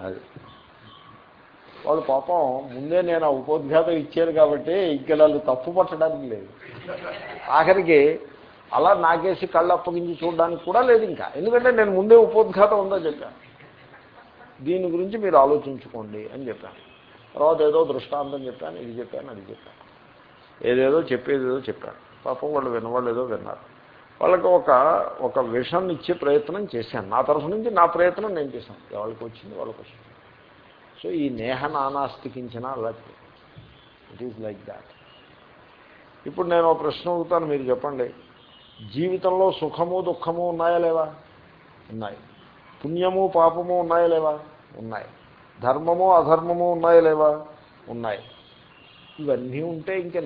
అది. వాళ్ళు పాపం ముందే నేను ఆ ఉపోద్ఘాతం ఇచ్చారు కాబట్టి ఇంకెళ్ళు తప్పు పట్టడానికి లేదు. ఆఖరికి అలా నాకేసి కళ్ళు అప్పగించి చూడడానికి కూడా లేదు ఇంకా. ఎందుకంటే నేను ముందే ఉపోద్ఘాతం ఉందో చెప్పాను. దీని గురించి మీరు ఆలోచించుకోండి అని చెప్పాను. తర్వాత ఏదో దృష్టాంతం చెప్పాను ఇది చెప్పాను అది చెప్పాను. ఏదేదో చెప్పేదేదో చెప్పాను. పాపం వాళ్ళు విన్నవాళ్ళు ఏదో విన్నారు. వాళ్ళకి ఒక ఒక విషం ఇచ్చే ప్రయత్నం చేశాను. నా తరఫు నుంచి నా ప్రయత్నం నేను చేశాను. ఎవరికి వచ్చింది వాళ్ళకి వచ్చింది. సో ఈ నేహ నానాస్తికించిన అలాంటి ఇట్ ఈజ్ లైక్ దాట్ ఇప్పుడు నేను ఒక ప్రశ్న అడుగుతాను మీరు చెప్పండి. జీవితంలో సుఖము దుఃఖము ఉన్నాయా లేవా? ఉన్నాయి. పుణ్యము పాపము ఉన్నాయా లేవా? ఉన్నాయి. ధర్మము అధర్మము ఉన్నాయా లేవా? ఉన్నాయి. ఇవన్నీ ఉంటే ఇంకా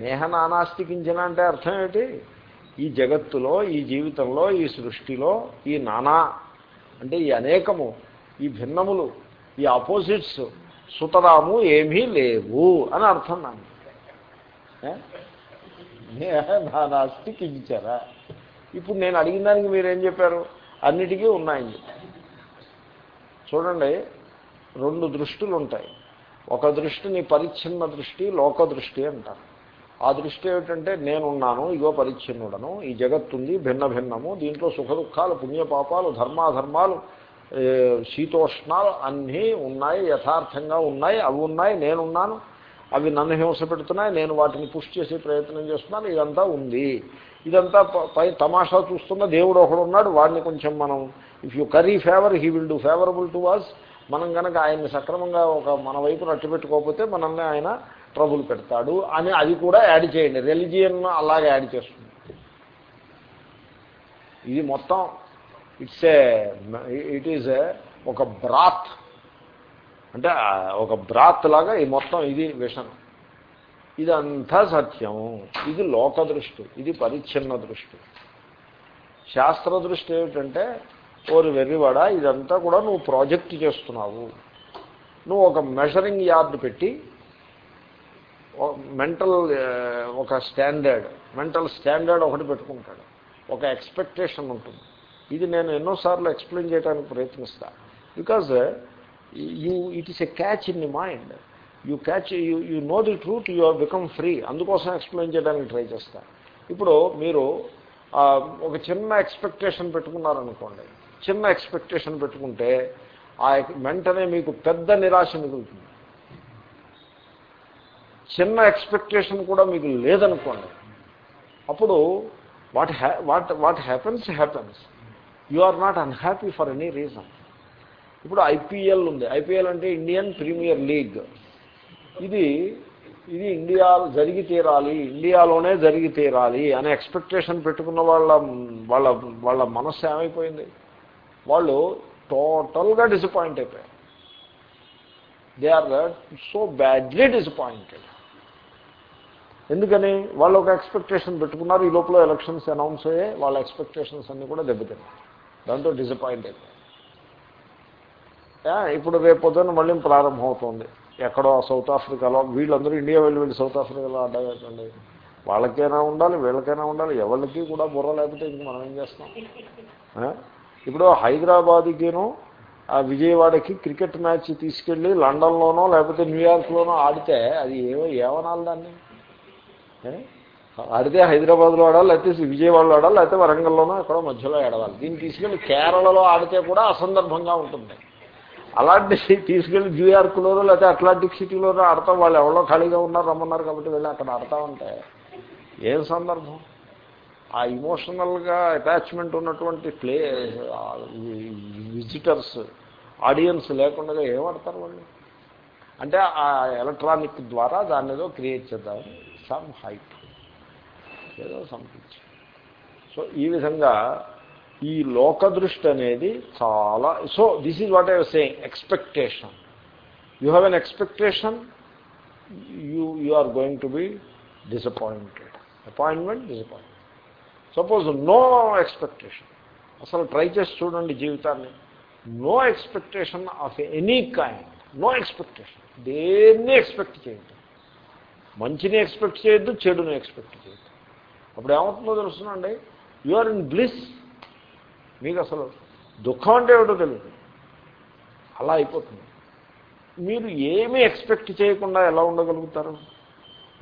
నేహ నానాస్తికించిన ఏమిటి అంటే అర్థం ఏమిటి? ఈ జగత్తులో ఈ జీవితంలో ఈ సృష్టిలో ఈ నానా అంటే ఈ అనేకము ఈ భిన్నములు ఈ ఆపోజిట్స్ సుతరాము ఏమీ లేవు అని అర్థం నాకు. నానాస్తి కించారా ఇప్పుడు నేను అడిగిన దానికి మీరేం చెప్పారు? అన్నిటికీ ఉన్నాయని చెప్పారు చూడండి రెండు దృష్టులు ఉంటాయి ఒక దృష్టిని పరిచ్ఛిన్న దృష్టి లోక దృష్టి అంటారు. ఆ దృష్టి ఏమిటంటే నేనున్నాను ఇగో పరిచ్ఛిన్నుడను ఈ జగత్తుంది భిన్న భిన్నము దీంట్లో సుఖ దుఃఖాలు పుణ్యపాపాలు ధర్మాధర్మాలు శీతోష్ణాలు అన్నీ ఉన్నాయి యథార్థంగా ఉన్నాయి అవి ఉన్నాయి నేనున్నాను అవి నన్ను హింస పెడుతున్నాయి నేను వాటిని పుష్టి చేసే ప్రయత్నం చేస్తున్నాను ఇదంతా ఉంది. ఇదంతా పై తమాషా చూస్తున్న దేవుడు ఒకడు ఉన్నాడు వాడిని కొంచెం మనం if you curry favour he will do favourable to was మనం కనుక ఆయన్ని సక్రమంగా ఒక మన వైపు నట్టు పెట్టుకోకపోతే మనల్ని ఆయన ట్రబుల్ పెడతాడు అని అది కూడా యాడ్ చేయండి. రెలిజియన్ అలాగే యాడ్ చేస్తుంది. ఇది మొత్తం ఇట్స్ ఏ ఇట్ ఈజ్ ఒక బ్రాత్ అంటే ఒక బ్రాత్ లాగా ఈ మొత్తం ఇది విషం ఇదంతా సత్యం. ఇది లోక దృష్టి. ఇది పరిచ్ఛిన్న దృష్టి. శాస్త్ర దృష్టి ఏమిటంటే ఓరి వెర్రివాడ ఇదంతా కూడా నువ్వు ప్రాజెక్ట్ చేస్తున్నావు. నువ్వు ఒక మెషరింగ్ యార్డ్ పెట్టి మెంటల్ ఒక స్టాండర్డ్ మెంటల్ స్టాండర్డ్ ఒకటి పెట్టుకుంటాడు. ఒక ఎక్స్పెక్టేషన్ ఉంటుంది. ఇది నేను ఎన్నోసార్లు ఎక్స్ప్లెయిన్ చేయడానికి ప్రయత్నిస్తా. Because you it is a catch in the mind. You catch you you know the truth you are become free. అందుకోసం ఎక్స్ప్లెయిన్ చేయడానికి ట్రై చేస్తా. ఇప్పుడు మీరు ఒక చిన్న ఎక్స్పెక్టేషన్ పెట్టుకున్నారనుకోండి. చిన్న ఎక్స్పెక్టేషన్ పెట్టుకుంటే ఆ వెంటనే మీకు పెద్ద నిరాశ మిగులుతుంది. చిన్న ఎక్స్పెక్టేషన్ కూడా మీకు లేదనుకోండి. అప్పుడు what ha what what happens happens. You are not unhappy for any reason. ఇప్పుడు ఐపీఎల్ ఉంది. ఐపీఎల్ అంటే ఇండియన్ ప్రీమియర్ లీగ్. ఇది ఇది ఇండియా జరిగి తీరాలి ఇండియాలోనే జరిగి తీరాలి అనే ఎక్స్పెక్టేషన్ పెట్టుకున్న వాళ్ళ వాళ్ళ వాళ్ళ మనస్సు ఏమైపోయింది? వాళ్ళు టోటల్గా డిసప్పాయింట్ అయిపోయారు. They are so badly disappointed. ఎందుకని? వాళ్ళు ఒక ఎక్స్పెక్టేషన్ పెట్టుకున్నారు ఈ లోపల ఎలక్షన్స్ అనౌన్స్ అయ్యే వాళ్ళ ఎక్స్పెక్టేషన్స్ అన్నీ కూడా దెబ్బతిన్నాయి. దాంతో డిసప్పాయింట్ అయిపోయాయి ఇప్పుడు రేపు పొద్దున్న మళ్ళీ ప్రారంభమవుతుంది. ఎక్కడో సౌత్ ఆఫ్రికాలో వీళ్ళందరూ ఇండియా వెళ్ళి వెళ్ళి సౌత్ ఆఫ్రికాలో అడ్డగట్టండి వాళ్ళకైనా ఉండాలి వీళ్ళకైనా ఉండాలి ఎవరికి కూడా బుర్ర లేకపోతే ఇంక మనం ఏం చేస్తాం? ఇప్పుడు హైదరాబాద్కిను ఆ విజయవాడకి క్రికెట్ మ్యాచ్ తీసుకెళ్ళి లండన్లోనో లేకపోతే న్యూయార్క్లోనో ఆడితే అది ఏమో ఏమనాలి దాన్ని? ఆడితే హైదరాబాద్లో ఆడాలి లేకపోతే విజయవాడలో ఆడాలి లేకపోతే వరంగల్లోనో అక్కడ మధ్యలో ఆడవాలి దీన్ని తీసుకెళ్ళి కేరళలో ఆడితే కూడా అసందర్భంగా ఉంటుంది. అలాంటి తీసుకెళ్ళి న్యూయార్క్లోనో లేకపోతే అట్లాంటిక్ సిటీలోనో ఆడతాం. వాళ్ళు ఎవరో ఖాళీగా ఉన్నారు రమ్మన్నారు కాబట్టి వెళ్ళి అక్కడ ఆడతామంటే ఏం సందర్భం? ఆ ఇమోషనల్గా అటాచ్మెంట్ ఉన్నటువంటి ప్లే విజిటర్స్ ఆడియన్స్ లేకుండా ఏమాడతారు వాళ్ళు? అంటే ఆ ఎలక్ట్రానిక్ ద్వారా దాన్ని ఏదో క్రియేట్ చేద్దామని సమ్ హైప్ ఏదో సంథింగ్ సో ఈ విధంగా ఈ లోకదృష్టి అనేది చాలా so this is what I saying expectation you have an expectation you you are going to be disappointed appointment disappoint suppose no expectation అసలు ట్రై చేసి చూడండి జీవితాన్ని. No expectation of any kind no expectation దేన్ని expect చేయండి మంచిని expect చేయొద్దు చెడుని expect చేయొద్దు. అప్పుడు ఏమవుతుందో తెలుస్తుందండి యు ఆర్ ఇన్ బ్లిస్. మీకు అసలు దుఃఖం అంటే ఏమిటో తెలియదు అలా అయిపోతుంది. మీరు ఏమీ ఎక్స్పెక్ట్ చేయకుండా ఎలా ఉండగలుగుతారు?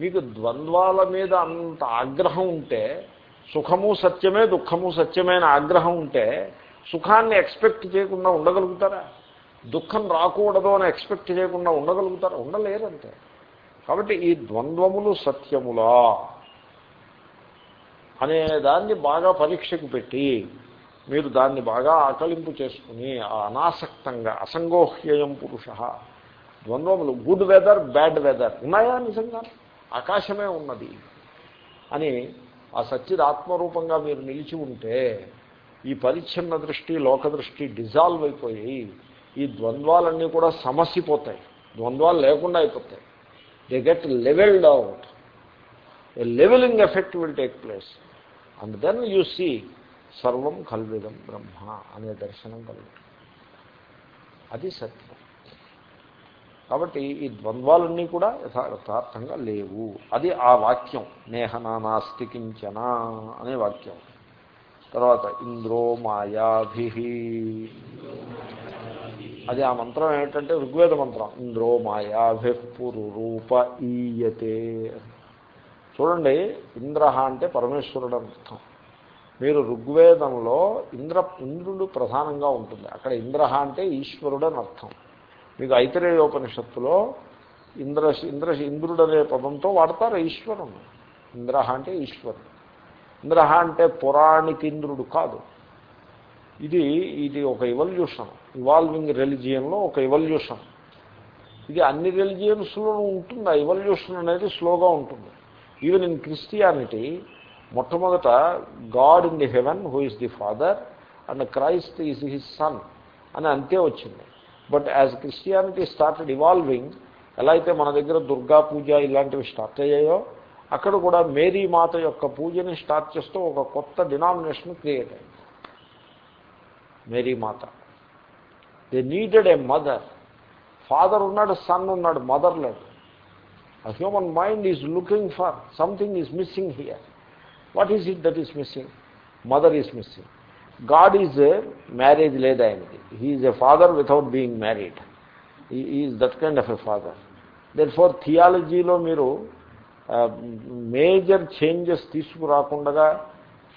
మీకు ద్వంద్వాల మీద అంత ఆగ్రహం ఉంటే సుఖము సత్యమే దుఃఖము సత్యమైన ఆగ్రహం ఉంటే సుఖాన్ని ఎక్స్పెక్ట్ చేయకుండా ఉండగలుగుతారా? దుఃఖం రాకూడదు అని ఎక్స్పెక్ట్ చేయకుండా ఉండగలుగుతారా? ఉండలేరంతే కాబట్టి ఈ ద్వంద్వములు సత్యములా అనే దాన్ని బాగా పరీక్షకు పెట్టి మీరు దాన్ని బాగా ఆకలింపు చేసుకుని అనాసక్తంగా అసంగోహ్యయం పురుష ద్వంద్వములు గుడ్ వెదర్ బ్యాడ్ వెదర్ ఉన్నాయా నిజంగా? ఆకాశమే ఉన్నది అని ఆ సత్యద ఆత్మరూపంగా మీరు నిలిచి ఉంటే ఈ పరిచ్ఛిన్న దృష్టి లోక దృష్టి డిజాల్వ్ అయిపోయి ఈ ద్వంద్వాలన్నీ కూడా సమసిపోతాయి. ద్వంద్వాలు లేకుండా అయిపోతాయి. They get levelled out a levelling effect will take place and then you see సర్వం కల్విదం బ్రహ్మ అనే దర్శనం కలుగుతుంది అది సత్యం కాబట్టి ఈ ద్వంద్వాలన్నీ కూడా యథార్థంగా లేవు అది ఆ వాక్యం నేహనానాస్తి కించన అనే వాక్యం తర్వాత ఇంద్రో మాయాభి అది ఆ మంత్రం ఏమిటంటే ఋగ్వేద మంత్రం. ఇంద్రో మాయాభి రూప ఈయతే. చూడండి ఇంద్ర అంటే పరమేశ్వరుడు అర్థం. మీరు ఋగ్వేదంలో ఇంద్ర ఇంద్రుడు ప్రధానంగా ఉంటుంది. అక్కడ ఇంద్ర అంటే ఈశ్వరుడు అని అర్థం. మీకు ఐతరేయోపనిషత్తులో ఇంద్ర ఇంద్ర ఇంద్రుడు అనే పదంతో వాడతారు ఈశ్వరుడు ఇంద్ర అంటే ఈశ్వరుడు. ఇంద్ర అంటే పురాణిక ఇంద్రుడు కాదు. ఇది ఇది ఒక ఇవల్యూషన్ ఇవాల్వింగ్ రెలిజియన్లో ఒక ఇవల్యూషన్ ఇది అన్ని రిలిజియన్స్లోనూ ఉంటుంది ఆ ఇవల్యూషన్ అనేది స్లోగా ఉంటుంది. ఈవెన్ ఇన్ క్రిస్టియానిటీ మొట్టమొదట God in the heaven who is the father and Christ is his son అని అంతే వచ్చింది. But as Christianity started evolving ఎలా అయితే మన దగ్గర దుర్గా పూజ ఇలాంటివి స్టార్ట్ అయ్యాయో అక్కడ కూడా మేరీ మాత యొక్క పూజని స్టార్ట్ చేస్తూ ఒక కొత్త డినామినేషన్ క్రియేట్ అయింది. Mary Mata. They needed a mother father ఉన్నాడు సన్ ఉన్నాడు మదర్ లేడు. A human mind is looking for something is missing here what is it that is missing mother is missing God is marriage లేదు ఆయనకి he's a father without being married is that kind of a father then for థియాలజీలో మీరు major changes తీసుకురాకుండా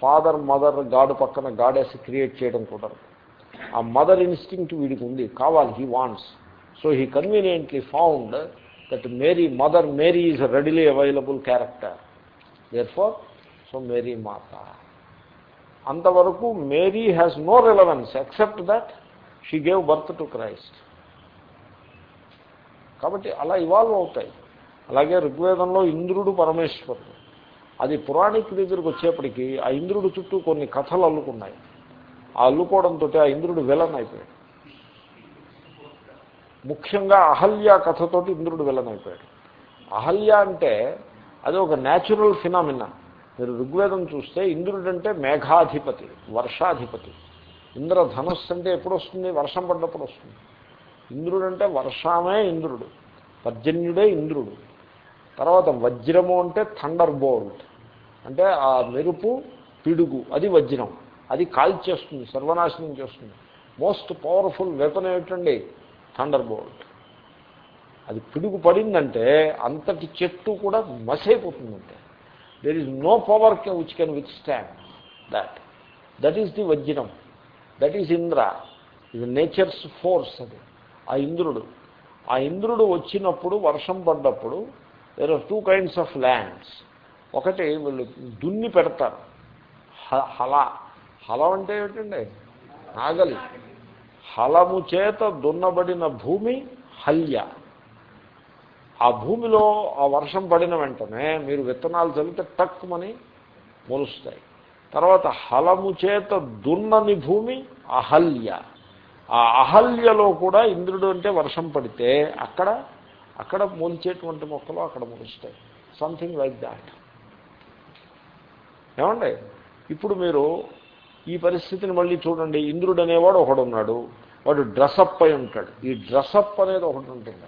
father mother God పక్కన goddess create చేయడం కుదరదు. ఆ mother instinct వీడికి ఉంది కావాలి he wants so he conveniently found that Mary mother Mary is readily available character therefore so Mary మాత అంతవరకు Mary has no relevance except that she gave birth to Christ కాబట్టి అలా evolve అవుతాయి. అలాగే ఋగ్వేదంలో ఇంద్రుడు పరమేశ్వరుడు. అది పురాణిక్ దగ్గరకు వచ్చేప్పటికీ ఆ ఇంద్రుడు చుట్టూ కొన్ని కథలు అల్లుకున్నాయి. ఆ అల్లుకోవడంతో ఆ ఇంద్రుడు విలన్ అయిపోయాడు. ముఖ్యంగా అహల్య కథతోటి ఇంద్రుడు విలన్ అయిపోయాడు. అహల్య అంటే అది ఒక న్యాచురల్ ఫినామినా మీరు ఋగ్వేదం చూస్తే ఇంద్రుడంటే మేఘాధిపతి వర్షాధిపతి. ఇంద్రధనుస్సు అంటే ఎప్పుడు వస్తుంది వర్షం పడ్డప్పుడు వస్తుంది. ఇంద్రుడు అంటే వర్షమే ఇంద్రుడు పర్జన్యుడే ఇంద్రుడు. తర్వాత వజ్రము అంటే థండర్ బోల్ట్ అంటే ఆ మెరుపు పిడుగు అది వజ్రం. అది కాల్చేస్తుంది సర్వనాశనం చేస్తుంది. మోస్ట్ పవర్ఫుల్ వెపన్ ఏమిటండి? థండర్ బోల్ట్ అది పిడుగు పడిందంటే అంతటి చెట్టు కూడా మసైపోతుందంటే. There is no power which can withstand that that is the వజ్రం దట్ ఈజ్ ఇంద్ర ఇది నేచర్స్ ఫోర్స్ అది. ఆ ఇంద్రుడు. ఆ ఇంద్రుడు వచ్చినప్పుడు వర్షం పడ్డప్పుడు there are two kinds of lands ఒకటి వీళ్ళు దున్ని పెడతారు. హలా. హలం అంటే ఏమిటండి? నాగలి. హలము చేత దున్నబడిన భూమి హల్య. ఆ భూమిలో ఆ వర్షం పడిన వెంటనే మీరు విత్తనాలు చల్లితే టక్కుమని మొలుస్తాయి. తర్వాత హలము చేత దున్నని భూమి అహల్య. ఆ అహల్యలో కూడా ఇంద్రుడు అంటే వర్షం పడితే అక్కడ అక్కడ మొలిచేటువంటి మొక్కలు అక్కడ మొలుస్తాయి. సంథింగ్ లైక్ దాట్ ఏమండి? ఇప్పుడు మీరు ఈ పరిస్థితిని మళ్ళీ చూడండి. ఇంద్రుడు అనేవాడు ఒకడు ఉన్నాడు వాడు డ్రెస్అప్ అయి ఉంటాడు. ఈ డ్రెస్అప్ అనేది ఒకటి ఉంటుంది.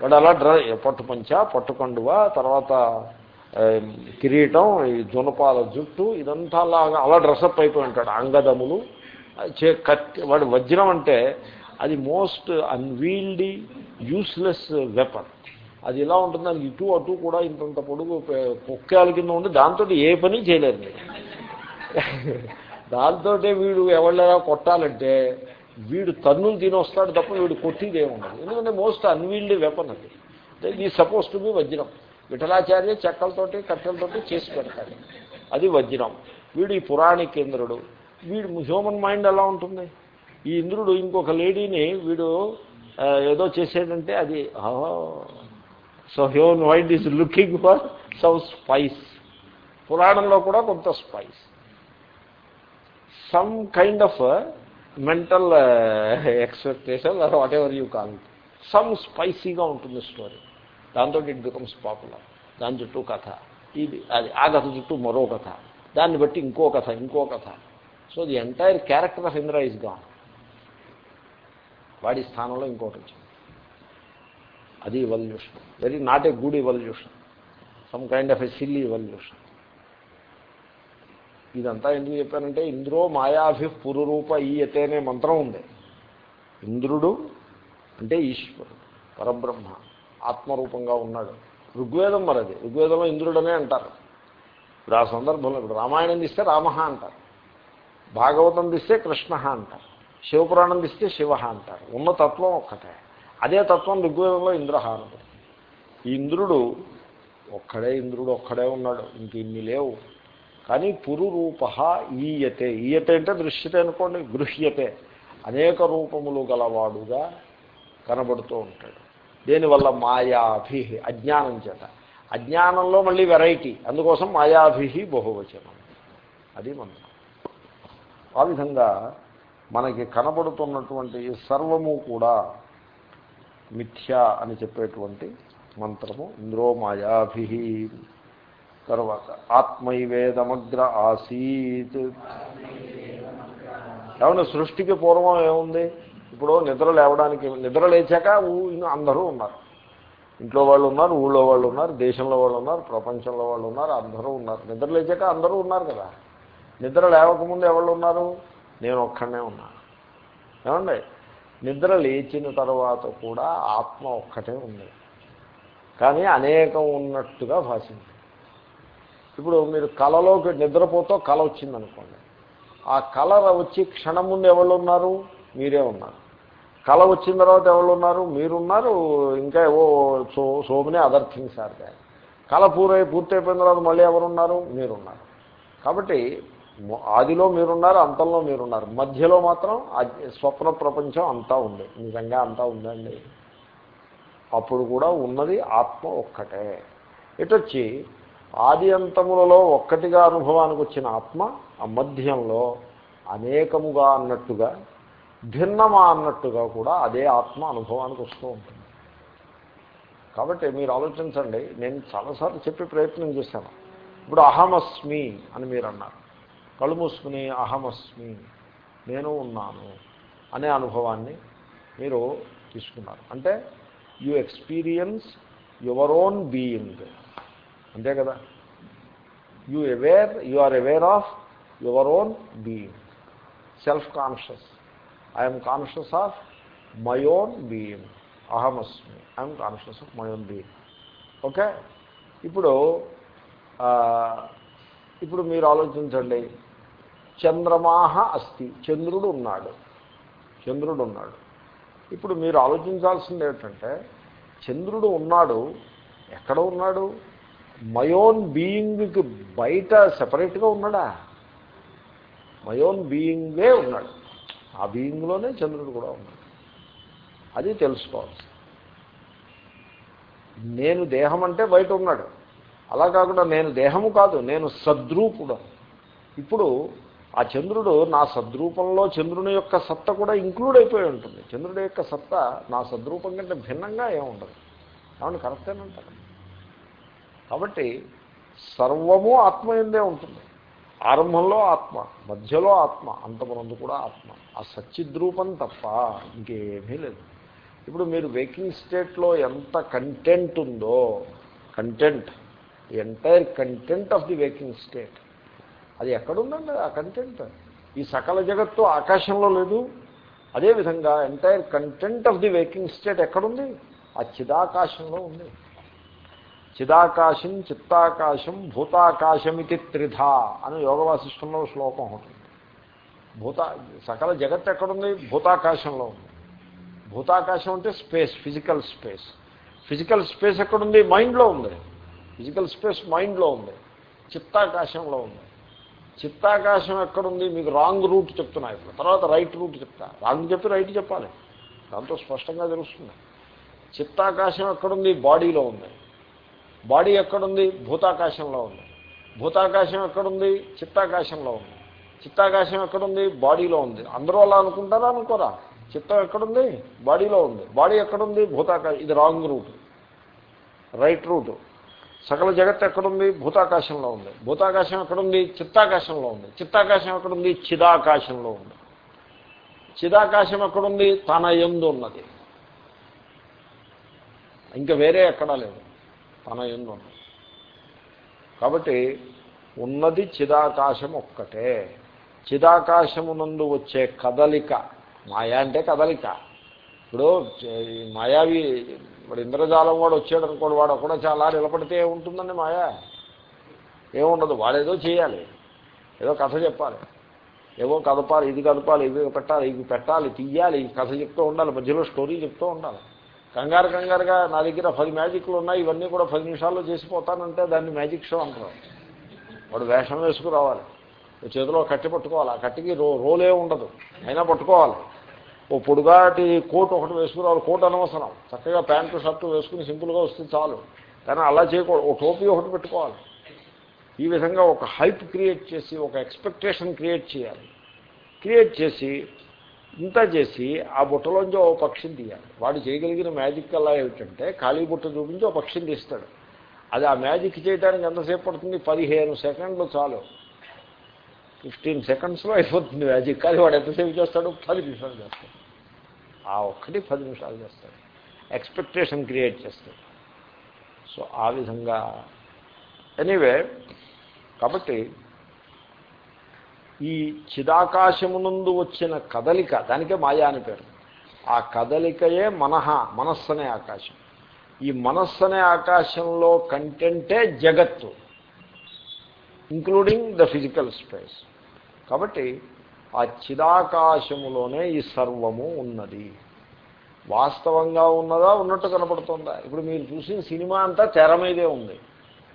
వాడు అలా డ్ర పట్టు పంచ పట్టుకండువ తర్వాత కిరీటం ఈ జునపాల జుట్టు ఇదంతా అలాగా అలా డ్రెస్అప్ అయిపోయి ఉంటాడు. అంగదములు కత్తి వాడు వజ్రం అంటే అది మోస్ట్ అన్వీల్డీ యూస్లెస్ వెపన్ అది ఇలా ఉంటుంది దానికి ఇటు అటు కూడా ఇంతంత పొడుగు పొక్కాల కింద ఉండి దాంతో ఏ పని చేయలేరు దాంతో వీడు ఎవళ్ళరా కొట్టాలంటే వీడు తన్నులు తిని వస్తాడు తప్ప వీడు కొట్టిదే ఉండదు ఎందుకంటే మోస్ట్ అన్వీల్డ్ వెపన్ అది. ఈ సపోజ్ టు బి వజ్రం. విఠలాచార్య చెక్కలతోటి కట్టెలతోటి చేసి పెడతాడు. అది వజ్రం. వీడు ఈ పురాణిక ఇంద్రుడు. వీడు హ్యూమన్ మైండ్ ఎలా ఉంటుంది? ఈ ఇంద్రుడు ఇంకొక లేడీని వీడు ఏదో చేసేదంటే అది so human mind is looking for some spice. పురాణంలో కూడా కొంత spice. Some kind of mental expectation whatever you call some స్పైసీగా ఉంటుంది స్టోరీ దాంతో ఇట్ బికమ్స్ పాపులర్ దాని చుట్టూ కథ. ఇది అది ఆ కథ చుట్టూ మరో కథ. దాన్ని బట్టి ఇంకో కథ ఇంకో కథ. So the entire character of Indra is gone వాడి స్థానంలో ఇంకోటి వచ్చింది. అది evolution very not a good evolution some kind of a silly evolution ఇదంతా ఎందుకు చెప్పానంటే ఇంద్రో మాయాభి పురురూప ఈయతే అనే మంత్రం ఉంది. ఇంద్రుడు అంటే ఈశ్వరుడు పరబ్రహ్మ ఆత్మరూపంగా ఉన్నాడు. ఋగ్వేదం మరది ఋగ్వేదంలో ఇంద్రుడనే అంటారు. ఇప్పుడు ఆ సందర్భంలో ఇప్పుడు రామాయణం తీస్తే రామ అంటారు. భాగవతం తీస్తే కృష్ణ అంటారు. శివపురాణం తీస్తే శివ అంటారు. ఉన్న తత్వం ఒక్కటే. అదే తత్వం ఋగ్వేదంలో ఇంద్ర అన్నది ఇంద్రుడు ఒక్కడే ఇంద్రుడు ఒక్కడే ఉన్నాడు. ఇంక ఇన్ని లేవు. కానీ పురురూప ఈయతే. ఈయతే అంటే దృశ్యతే అనుకోండి గృహ్యతే. అనేక రూపములు గలవాడుగా కనబడుతూ ఉంటాడు. దేనివల్ల? మాయాభి అజ్ఞానం చేత. అజ్ఞానంలో మళ్ళీ వెరైటీ. అందుకోసం మాయాభి బహువచనం. అది మంత్రం. ఆ విధంగా మనకి కనబడుతున్నటువంటి సర్వము కూడా మిథ్య అని చెప్పేటువంటి మంత్రము ఇంద్రో మాయాభి. తర్వాత ఆత్మైవేదమగ్ర ఆసీత్. ఏమన్నా సృష్టికి పూర్వం ఏముంది? ఇప్పుడు నిద్ర లేవడానికి నిద్ర లేచాక అందరూ ఉన్నారు. ఇంట్లో వాళ్ళు ఉన్నారు ఊళ్ళో వాళ్ళు ఉన్నారు దేశంలో వాళ్ళు ఉన్నారు ప్రపంచంలో వాళ్ళు ఉన్నారు అందరూ ఉన్నారు. నిద్ర లేచాక అందరూ ఉన్నారు కదా. నిద్ర లేవకముందు ఎవరు ఉన్నారు? నేను ఒక్కడనే ఉన్నాను ఏమండి? నిద్ర లేచిన తర్వాత కూడా ఆత్మ ఒక్కటే ఉంది. కానీ అనేకం ఉన్నట్టుగా భాషింది. ఇప్పుడు మీరు కళలోకి నిద్రపోతూ కళ వచ్చిందనుకోండి. ఆ కళ వచ్చి క్షణం ముందు ఎవరు ఉన్నారు? మీరే ఉన్నారు. కళ వచ్చిన తర్వాత ఎవరు ఉన్నారు? మీరున్నారు. ఇంకా ఏవో so so many other things are they కళ పూరై పూర్తయిపోయిన తర్వాత మళ్ళీ ఎవరున్నారు? మీరున్నారు. కాబట్టి ఆదిలో మీరున్నారు అంతంలో మీరున్నారు. మధ్యలో మాత్రం స్వప్న ప్రపంచం అంతా ఉంది. నిజంగా అంతా ఉందండి. అప్పుడు కూడా ఉన్నది ఆత్మ ఒక్కటే. ఇటొచ్చి ఆది అంతములలో ఒక్కటిగా అనుభవానికి వచ్చిన ఆత్మ ఆ మధ్యంలో అనేకముగా అన్నట్టుగా భిన్నమా అన్నట్టుగా కూడా అదే ఆత్మ అనుభవానికి వస్తూ ఉంటుంది. కాబట్టి మీరు ఆలోచించండి నేను చాలాసార్లు చెప్పే ప్రయత్నం చేశాను. ఇప్పుడు అహమస్మి అని మీరు అన్నారు. కళ్ళు మూసుకుని అహమస్మి నేను ఉన్నాను అనే అనుభవాన్ని మీరు తీసుకున్నారు. అంటే you experience your own being అంతే కదా? You aware you are aware of your own being self conscious I'm conscious of my own being అహమస్మి I'm conscious of my own being okay ఇప్పుడు ఇప్పుడు మీరు ఆలోచించండి. చంద్రమాహ అస్థి చంద్రుడు ఉన్నాడు. చంద్రుడు ఉన్నాడు. ఇప్పుడు మీరు ఆలోచించాల్సింది ఏంటంటే చంద్రుడు ఉన్నాడు. ఎక్కడ ఉన్నాడు? మయోన్ బీయింగ్కి బయట సపరేట్గా ఉన్నాడా? మయోన్ బీయింగే ఉన్నాడు. ఆ బీయింగ్లోనే చంద్రుడు కూడా ఉన్నాడు. అది తెలుసుకోవాలి నేను దేహం అంటే బయట ఉన్నాడు. అలా కాకుండా నేను దేహము కాదు నేను సద్రూపుడు. ఇప్పుడు ఆ చంద్రుడు నా సద్రూపంలో చంద్రుని యొక్క సత్త కూడా ఇంక్లూడ్ అయిపోయి ఉంటుంది. చంద్రుడి యొక్క సత్త నా సద్రూపం కంటే భిన్నంగా ఏముండదు. కాబట్టి కరెక్టేనంటారు. కాబట్టి సర్వము ఆత్మ ఎందే ఉంటుంది? ఆరంభంలో ఆత్మ మధ్యలో ఆత్మ అంతమంది కూడా ఆత్మ. ఆ సచ్చిద్రూపం తప్ప ఇంకేమీ లేదు. ఇప్పుడు మీరు వేకింగ్ స్టేట్లో ఎంత కంటెంట్ ఉందో content entire content of the waking state అది ఎక్కడుందండి ఆ కంటెంట్ ఈ సకల జగత్తు ఆకాశంలో లేదు. అదేవిధంగా entire content of the waking state ఎక్కడుంది? ఆ చిదాకాశంలో ఉంది. చిదాకాశం చిత్తాకాశం భూతాకాశమితి త్రిధ అని యోగవాసిష్టంలో శ్లోకం ఉంటుంది భూత సకల జగత్ ఎక్కడుంది? భూతాకాశంలో ఉంది. భూతాకాశం అంటే space physical space. Physical space ఎక్కడుంది? మైండ్లో ఉంది. ఫిజికల్ స్పేస్ మైండ్లో ఉంది. చిత్తాకాశంలో ఉంది. చిత్తాకాశం ఎక్కడుంది? మీకు రాంగ్ రూట్ చెప్తున్నా ఇప్పుడు. తర్వాత రైట్ రూట్ చెప్తా. రాంగ్ చెప్పి రైట్ చెప్పాలి. దాంతో స్పష్టంగా తెలుస్తుంది. చిత్తాకాశం ఎక్కడుంది? బాడీలో ఉంది. బాడీ ఎక్కడుంది? భూతాకాశంలో ఉంది. భూతాకాశం ఎక్కడుంది? చిత్తాకాశంలో ఉంది. చిత్తాకాశం ఎక్కడుంది? బాడీలో ఉంది. అందరూ అలా అనుకుంటారా? అనుకోరా. చిత్తం ఎక్కడుంది? బాడీలో ఉంది. బాడీ ఎక్కడుంది? భూతాకాశం ఇది రాంగ్ రూట్. Right route. సకల జగత్ ఎక్కడుంది? భూతాకాశంలో ఉంది. భూతాకాశం ఎక్కడుంది? చిత్తాకాశంలో ఉంది. చిత్తాకాశం ఎక్కడుంది? చిదాకాశంలో ఉంది. చిదాకాశం ఎక్కడుంది? తన ఎందు ఉన్నది. ఇంకా వేరే ఎక్కడా లేదు. తన ఎందు కాబట్టి ఉన్నది చిదాకాశం ఒక్కటే. చిదాకాశమునందు వచ్చే కదలిక మాయా అంటే కదలిక. ఇప్పుడు మాయావి ఇప్పుడు ఇంద్రజాలం వాడు వచ్చాడు అనుకోడు వాడు కూడా చాలా నిలబడితే ఉంటుందండి మాయా? ఏముండదు వాడేదో చేయాలి. ఏదో కథ చెప్పాలి. ఏవో కదపాలి ఇది కదపాలి ఇవి పెట్టాలి ఇవి పెట్టాలి తీయాలి కథ చెప్తూ ఉండాలి మధ్యలో స్టోరీ చెప్తూ ఉండాలి. కంగారు కంగారుగా నా దగ్గర పది మ్యాజిక్లు ఉన్నాయి ఇవన్నీ కూడా పది నిమిషాల్లో చేసిపోతానంటే దాన్ని మ్యాజిక్ షో అంటారు. వాడు వేషం వేసుకురావాలి. చేతిలో కట్టి పట్టుకోవాలి. ఆ కట్టికి రో రోలే ఉండదు. అయినా పట్టుకోవాలి. ఓ పొడుగాటి కోట్ ఒకటి వేసుకురావాలి. కోట్ అనవసరం. చక్కగా ప్యాంటు షర్టు వేసుకుని సింపుల్గా వస్తే చాలు. కానీ అలా చేయకూడదు. ఓ టోపీ ఒకటి పెట్టుకోవాలి. ఈ విధంగా ఒక హైప్ క్రియేట్ చేసి ఒక ఎక్స్పెక్టేషన్ క్రియేట్ చేయాలి. క్రియేట్ చేసి ఇంత చేసి ఆ బుట్టలోంచి ఓ పక్షిని తీయాలి. వాడు చేయగలిగిన మ్యాజిక్ అలా ఏమిటంటే ఖాళీ బుట్ట చూపించి ఓ పక్షిని తీస్తాడు. అది ఆ మ్యాజిక్ చేయడానికి ఎంతసేపు పడుతుంది? పదిహేను సెకండ్లు చాలు. ఫిఫ్టీన్ సెకండ్స్లో అయిపోతుంది మ్యాజిక్. కానీ వాడు ఎంతసేపు చేస్తాడు పది నిమిషాలు చేస్తాడు. ఆ ఒక్కటి పది నిమిషాలు చేస్తాడు. ఎక్స్పెక్టేషన్ క్రియేట్ చేస్తాడు. సో ఆ విధంగా. ఎనీవే కాబట్టి ఈ చిదాకాశమునందు వచ్చిన కదలిక దానికే మాయా అని పేరు. ఆ కదలికయే మనహ మనస్సు అనే ఆకాశం. ఈ మనస్సు అనే ఆకాశంలో కంటెంటే జగత్తు ఇంక్లూడింగ్ ద ఫిజికల్ స్పేస్. కాబట్టి ఆ చిదాకాశములోనే ఈ సర్వము ఉన్నది. వాస్తవంగా ఉన్నదా ఉన్నట్టు కనపడుతుందా? ఇప్పుడు మీరు చూసిన సినిమా అంతా తెర మీదే ఉంది.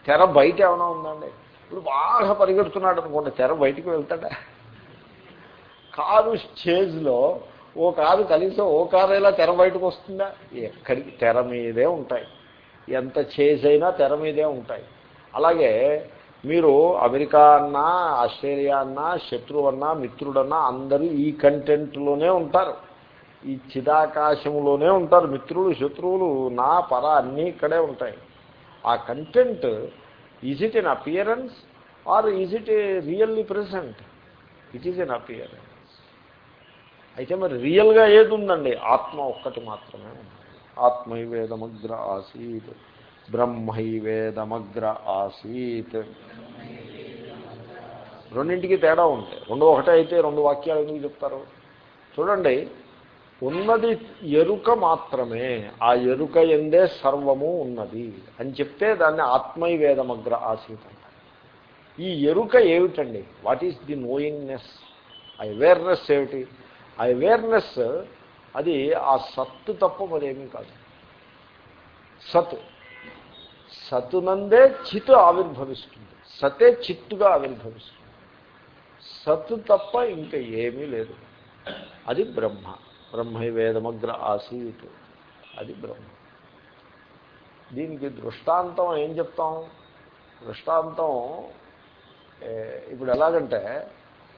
తెర బయట ఏమైనా ఉందండి? ఇప్పుడు బాగా పరిగెడుతున్నాడు అనుకోండి తెర బయటికి వెళ్తాడా? కారు స్టేజ్లో ఓ కారు కలిసి ఓ కారు ఇలా తెర బయటకు వస్తుందా? ఎక్కడికి? తెర మీదే ఉంటాయి. ఎంత చేజ్ అయినా తెర మీదే ఉంటాయి. అలాగే మీరు అమెరికా అన్నా ఆస్ట్రేలియా అన్నా శత్రువు అన్నా మిత్రుడన్నా అందరూ ఈ కంటెంట్లోనే ఉంటారు. ఈ చిదాకాశంలోనే ఉంటారు. మిత్రులు శత్రువులు నా పర అన్నీ ఇక్కడే ఉంటాయి. ఆ content is it an appearance or is it really present it is an appearance అయితే మరి రియల్గా ఏది ఉందండి ఆత్మ ఒక్కటి మాత్రమే ఆత్మైవేదమగ్ర ఆసీత్ బ్రహ్మైవేదమగ్ర ఆసీత్. రెండింటికి తేడా ఉంటాయి. రెండు ఒకటే అయితే రెండు వాక్యాలు ఎందుకు చెప్తారు? చూడండి ఉన్నది ఎరుక మాత్రమే ఆ ఎరుక ఎందే సర్వము ఉన్నది అని చెప్తే దాన్ని ఆత్మైవేదమగ్ర ఆసీత్ ఈ ఎరుక ఏమిటండి? వాట్ ఈస్ ది నోయింగ్నెస్ ఆ అవేర్నెస్ ఏమిటి? ఆ అవేర్నెస్ అది ఆ సత్తు తప్ప మరేమీ కాదు. సత్. సతునందే చిత్ ఆవిర్భవిస్తుంది. సతే చిత్తుగా ఆవిర్భవిస్తుంది. సత్తు తప్ప ఇంకా ఏమీ లేదు. అది బ్రహ్మ. బ్రహ్మైవేదమగ్ర ఆసీత్. అది బ్రహ్మ. దీనికి దృష్టాంతం ఏం చెప్తాం? దృష్టాంతం ఇప్పుడు ఎలాగంటే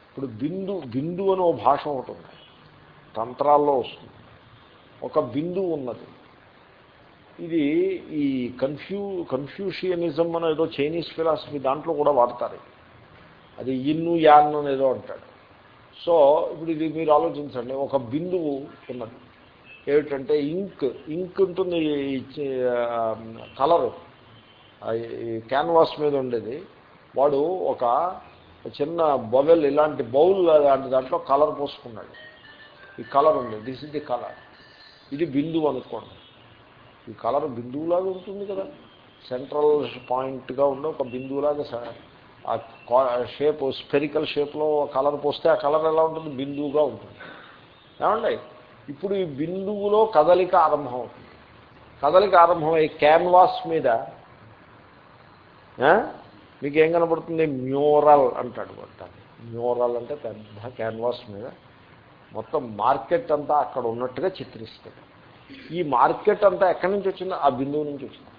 ఇప్పుడు బిందు బిందు అని ఓ భాష ఒకటి ఉంది. తంత్రాల్లో వస్తుంది. ఒక బిందువు ఉన్నది. ఇది ఈ కన్ఫ్యూ కన్ఫ్యూషియనిజం అని ఏదో చైనీస్ ఫిలాసఫీ దాంట్లో కూడా వాడతారు. అది ఇన్ను యాన్ అనేదో అంటాడు. సో ఇప్పుడు ఇది మీరు ఆలోచించండి. ఒక బిందువు ఉన్నది. ఏమిటంటే ఇంక్ ఇంక్ ఉంటుంది కలరు. క్యాన్వాస్ మీద ఉండేది. వాడు ఒక చిన్న బొవెల్ ఇలాంటి బౌల్ లాంటి దాంట్లో కలర్ పోసుకున్నాడు. ఈ కలర్ ఉంది. దిస్ ఇస్ ది కలర్ ఇది బిందువు అనుకోండి. ఈ కలర్ బిందువులాగా ఉంటుంది కదా. సెంట్రల్ పాయింట్గా ఉండే ఒక బిందువులాగా ఆ షేప్ స్పెరికల్ షేప్లో కలర్ పోస్తే ఆ కలర్ ఎలా ఉంటుంది? బిందువుగా ఉంటుంది. ఏమండి? ఇప్పుడు ఈ బిందువులో కదలిక ఆరంభం అవుతుంది కదలిక ఆరంభమై క్యాన్వాస్ మీద మీకు ఏం కనపడుతుంది మ్యూరల్ అంటాడు కొట్టాలి మ్యూరల్ అంటే పెద్ద క్యాన్వాస్ మీద మొత్తం మార్కెట్ అంతా అక్కడ ఉన్నట్టుగా చిత్రిస్తాడు. ఈ మార్కెట్ అంతా ఎక్కడి నుంచి వచ్చిందో? ఆ బిందువు నుంచి వచ్చింది.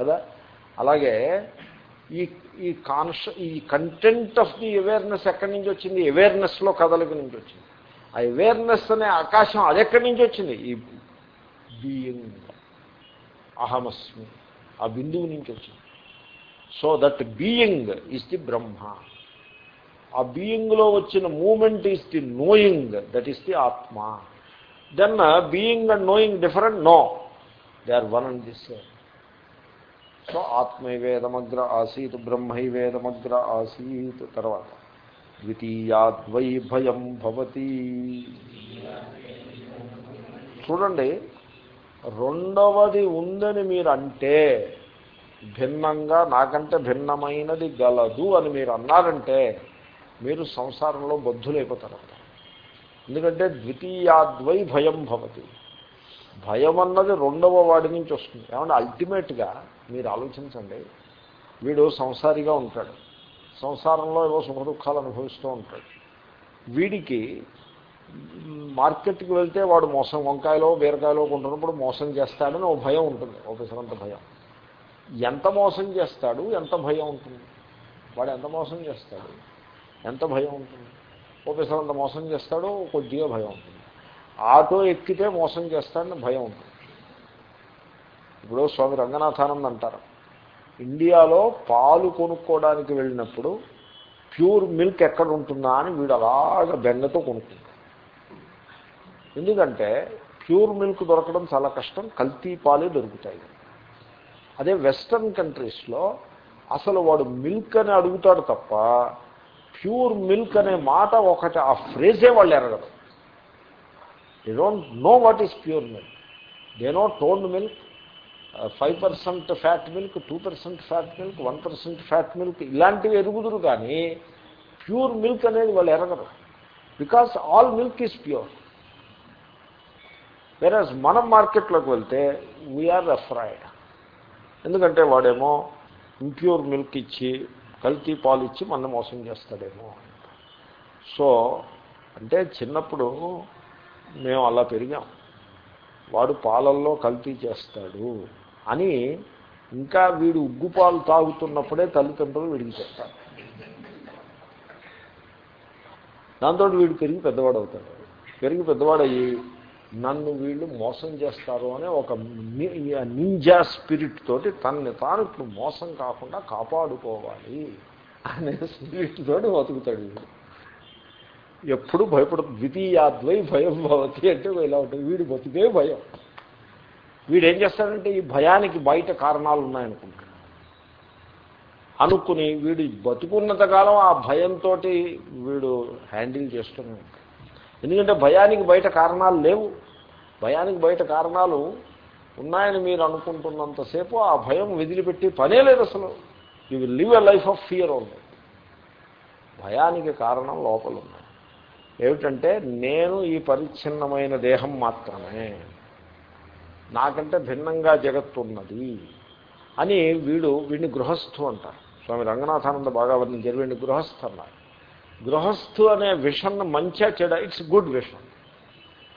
కదా? అలాగే ఈ ఈ కాన్ష ఈ కంటెంట్ ఆఫ్ ది అవేర్నెస్ ఎక్కడి నుంచి వచ్చింది? అవేర్నెస్లో కదలిక నుంచి వచ్చింది. ఆ అవేర్నెస్ అనే ఆకాశం అది ఎక్కడి నుంచి వచ్చింది? ఈ బీయింగ్ అహమస్మి. ఆ బిందువు నుంచి వచ్చింది. So that being is the Brahma ఆ బీయింగ్లో వచ్చిన moment is the knowing that is the atma then being and knowing different no they are one and this so ఆత్మైవేదమగ్ర ఆసీత్ బ్రహ్మైవేదమగ్ర ఆసీత్ తర్వాత ద్వితీయాద్వై భయం భవతి చూడండి రెండవది ఉందని మీరు అంటే భిన్నంగా నాకంటే భిన్నమైనది గలదు అని మీరు అన్నారంటే మీరు సంసారంలో బద్ధులైపోతారు ఎందుకంటే ద్వితీయాద్వై భయం భవతి. భయం అన్నది రెండవ వాడి నుంచి వస్తుంది. ఏమంటే అల్టిమేట్గా మీరు ఆలోచించండి. వీడు సంసారిగా ఉంటాడు. సంసారంలో ఏవో సుఖ దుఃఖాలు అనుభవిస్తూ ఉంటాడు. వీడికి మార్కెట్కి వెళ్తే వాడు మోసం వంకాయలో బీరకాయలో కొంటున్నప్పుడు మోసం చేస్తాడని ఓ భయం ఉంటుంది. ఓ భయం. ఎంత మోసం చేస్తాడు ఎంత భయం ఉంటుంది? వాడు ఎంత మోసం చేస్తాడు? ఎంత భయం ఉంటుంది? ఓ మోసం చేస్తాడో కొద్దిగా భయం ఉంటుంది. ఆటో ఎక్కితే మోసం చేస్తాడని భయం ఉంటుంది ఇప్పుడు స్వామి రంగనాథానంద్ అంటారు. ఇండియాలో పాలు కొనుక్కోవడానికి వెళ్ళినప్పుడు ప్యూర్ మిల్క్ ఎక్కడ ఉంటుందా అని వీడు అలాగ బెంగతో కొనుక్కుంటాడు. ఎందుకంటే ప్యూర్ మిల్క్ దొరకడం చాలా కష్టం కల్తీ పాలే దొరుకుతాయి. అదే వెస్టర్న్ కంట్రీస్లో అసలు వాడు మిల్క్ అని అడుగుతాడు తప్ప ప్యూర్ మిల్క్ అనే మాట ఒకటి ఆ ఫ్రేజే వాళ్ళు ఎరగదు. They don't know what is pure milk they know toned milk five percent fat milk two percent fat milk one percent fat milk ఇలాంటివి ఎరుగుదురు కానీ ప్యూర్ మిల్క్ అనేది వాళ్ళు ఎరగరు. Because all milk is pure వెరాజ్ మనం మార్కెట్లోకి వెళ్తే వీఆర్ అఫ్రైడ్ ఎందుకంటే వాడేమో ఇంప్యూర్ మిల్క్ ఇచ్చి కల్తీ పాలు ఇచ్చి మన మోసం చేస్తాడేమో. సో అంటే చిన్నప్పుడు మేము అలా పెరిగాం. వాడు పాలల్లో కల్తీ చేస్తాడు అని ఇంకా వీడు ఉగ్గుపాలు తాగుతున్నప్పుడే తల్లిదండ్రులు వీడికి చెప్తారు దాంతో వీడు పెరిగి పెద్దవాడు అవుతాడు. పెరిగి పెద్దవాడయ్యి నన్ను వీళ్ళు మోసం చేస్తారు అనే ఒక నింజా స్పిరిట్ తోటి తనని తాను ఇప్పుడు మోసం కాకుండా కాపాడుకోవాలి అనే స్పిరిట్ తోటి బతుకుతాడు వీడు. ఎప్పుడు భయపడు ద్వితీయాద్వై భయం భవతి అంటే ఇలా ఉంటుంది. వీడు బతికే భయం. వీడు ఏం చేస్తాడంటే ఈ భయానికి బయట కారణాలు ఉన్నాయనుకుంటాడు అనుకుని వీడు బతుకున్నంత కాలం ఆ భయంతో వీడు హ్యాండిల్ చేస్తూనే ఉంటాడు ఎందుకంటే భయానికి బయట కారణాలు లేవు. భయానికి బయట కారణాలు ఉన్నాయని మీరు అనుకుంటున్నంతసేపు ఆ భయం వదిలిపెట్టి పనే లేదు అసలు. You will live a life of fear ఉంది భయానికి కారణం లోపల ఉంది. ఏమిటంటే నేను ఈ పరిచ్ఛిన్నమైన దేహం మాత్రమే. నాకంటే భిన్నంగా జగత్తున్నది అని వీడు వీడిని గృహస్థు అంటారు. స్వామి రంగనాథానంద బాగా వర్ణించారు. వీడిని గృహస్థు అన్నారు. గృహస్థు అనే విషన్ మంచిగా చెడ ఇట్స్ గుడ్ విషన్